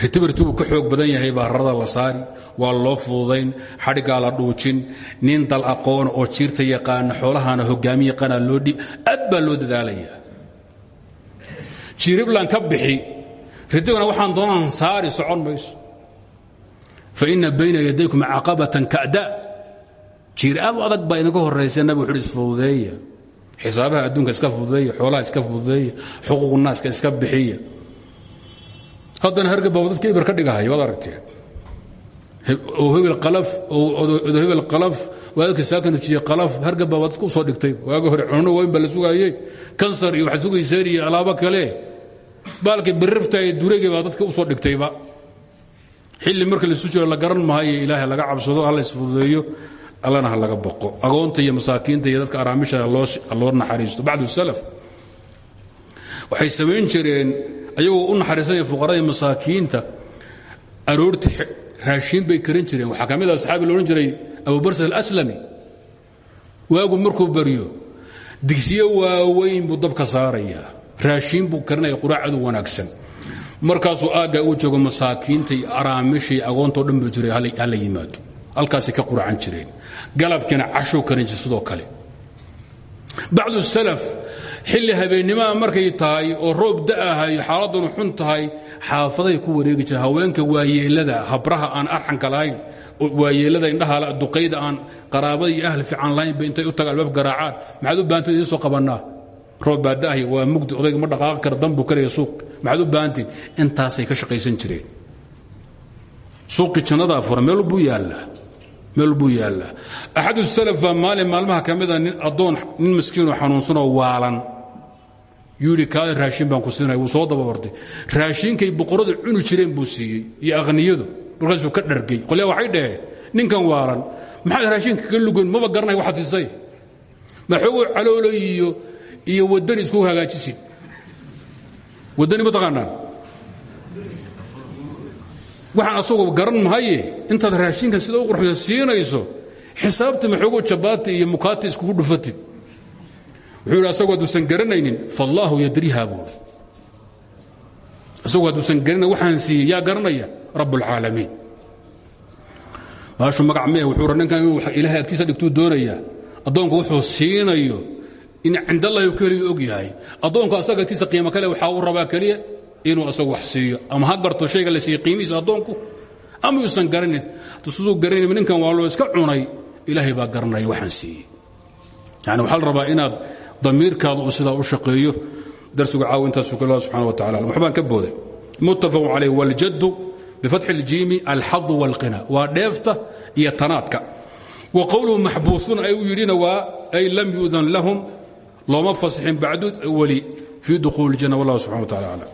Ritibartibuu ka xoog badan yahay baa la saari waa loo fududayn xadhiggaa la dhuujin nin dal aqoona oo jiirta yaqaana xoolahana hogaami yaqaana loo dhib aad baa loo dadaalayaa. Jiiriblan ka bixi ritibana waxaan doonaan saari socon mayso faina bayna yadaykum caqabatan kada jiir aad u adag baa idinka horaysa nabig wuxu isfududeeya xisaabaha adduunka iska fududeeya xoolaha iska fududeeya xuquuq naaska iska bixiya haddana hargabaa dadka ibar ka dhigahaya waad aragteen oo hebel qalaf oo hebel qalaf waadadka saakanujiye qalaf hargabaa waa dadka u soo dhigtay waagi hore cuno weyn baa la sugaayey kansar iyo waxaad sugayseen iyo alaabo kale dadka xilli marka laisu jiro la garan maayo ilaahay laga cabsado ha la isfududeeyo allana ha laga baqo agoonta iyo masaakiinta iyo dadka araamisha loo naxariisto. Bacdu salaf waxay samayn jireen ayagoo u naxariisanaya fuqarada masaakiinta aroorti raashiin bay karin jireen. Waxaa ka mid a asxaabi la odhan jiray abubarsad alaslami. Waagu markuu baryo digsiyo waaweyn buu dabka saarayaa. Raashiin buu karinaya quraacadu wanaagsan markaasuu aaggaa uu joogo masaakiinta iyo araamisha iyo agoontao dhan buu jiray hala yimaado. Halkaasay ka quracan jireen. Galabkiina cashuu karin jir kale. Bacdu salaf xilli habeennimaa markay tahay oo roob da'ahayo xaaladdunu xun tahay xaafaday ku wareegi jireen. Haweenka waayeelada habraha aan arxanka lahayn waayeelada indhaha duqayda aan qaraabada iyo ahl fiican lahayn ba intay u taga albaab garaacaan. Maxaad u baahantay idiin soo roob baa da'ahaya waa mugdi odayga ma dhaqaaqi kara danbuu karaya suuq maxaad u baahantiin intaasay ka shaqaysan jireen. Suuqii jannadaa fura meel buu yaallaa. Meel buu yaallaa. Axadu salaf baa maalin maalmaha ka mida nin addoon nin maskiinoo xanuunsanoo waalan. Yuu yidhi kaale raashin baan ku siinaya wuu soo daba orday raashinkay boqoradu cuni jireen buu siiyey iyo akhniyadu markaasuu ka dhargay. Qolyaa waxay dhaheen ninkan waalan. Maxaad raashinka ka lugoyn? Maba garanay waxaad siisay ma xoogoo caloolo iyo iyo waddani isku hagaajisid waddani ma taqaanaan? Waxaan asagoo garan mahaye intaad raashinka sida u qurxiga siinayso xisaabta maxoogoo jabaati iyo mukaati iskugu dhufatid. Wuxuu yidhi asagoo hadduusan garanaynin faallaahu yadriha buuri asagoo hadduusan garanayn waxaan siiyey yaa garanaya rabb اlcaalamiin maashu magac wuxuu ninkan inuu ilaahay agtiisa dhigtuu doonayaa. Addoonku wuxuu siinayo in cindallahi keliyu og yahay addoonku asaga agtiisa qiimo kale waxaa uu rabaa keliya inuu asagu wax siiyo. Ama ha garto shayga la siiye qiimihiisa ama yuusan garanin. Siduu garanayba ninkan waa loo iska cunay ilaahay baa garanaya waxaan siiyey. Yani waxaa rabaa inaad damiirkaadu uu u shaqeeyo. Darsigu caaw intaasu kal subxana wa tacala waxbaan ka booday. Muttafaqu calayh waljaddu bifatxi اljiimi alxadu wاlqina waa dheefta iyo tanaadka. Wa qowluhu maxbuusuun ay u yidhina waa ay lam yuudan lahum looma fasixin bacdu weli fii dukhuuli اljanna wallah subxana wa tacala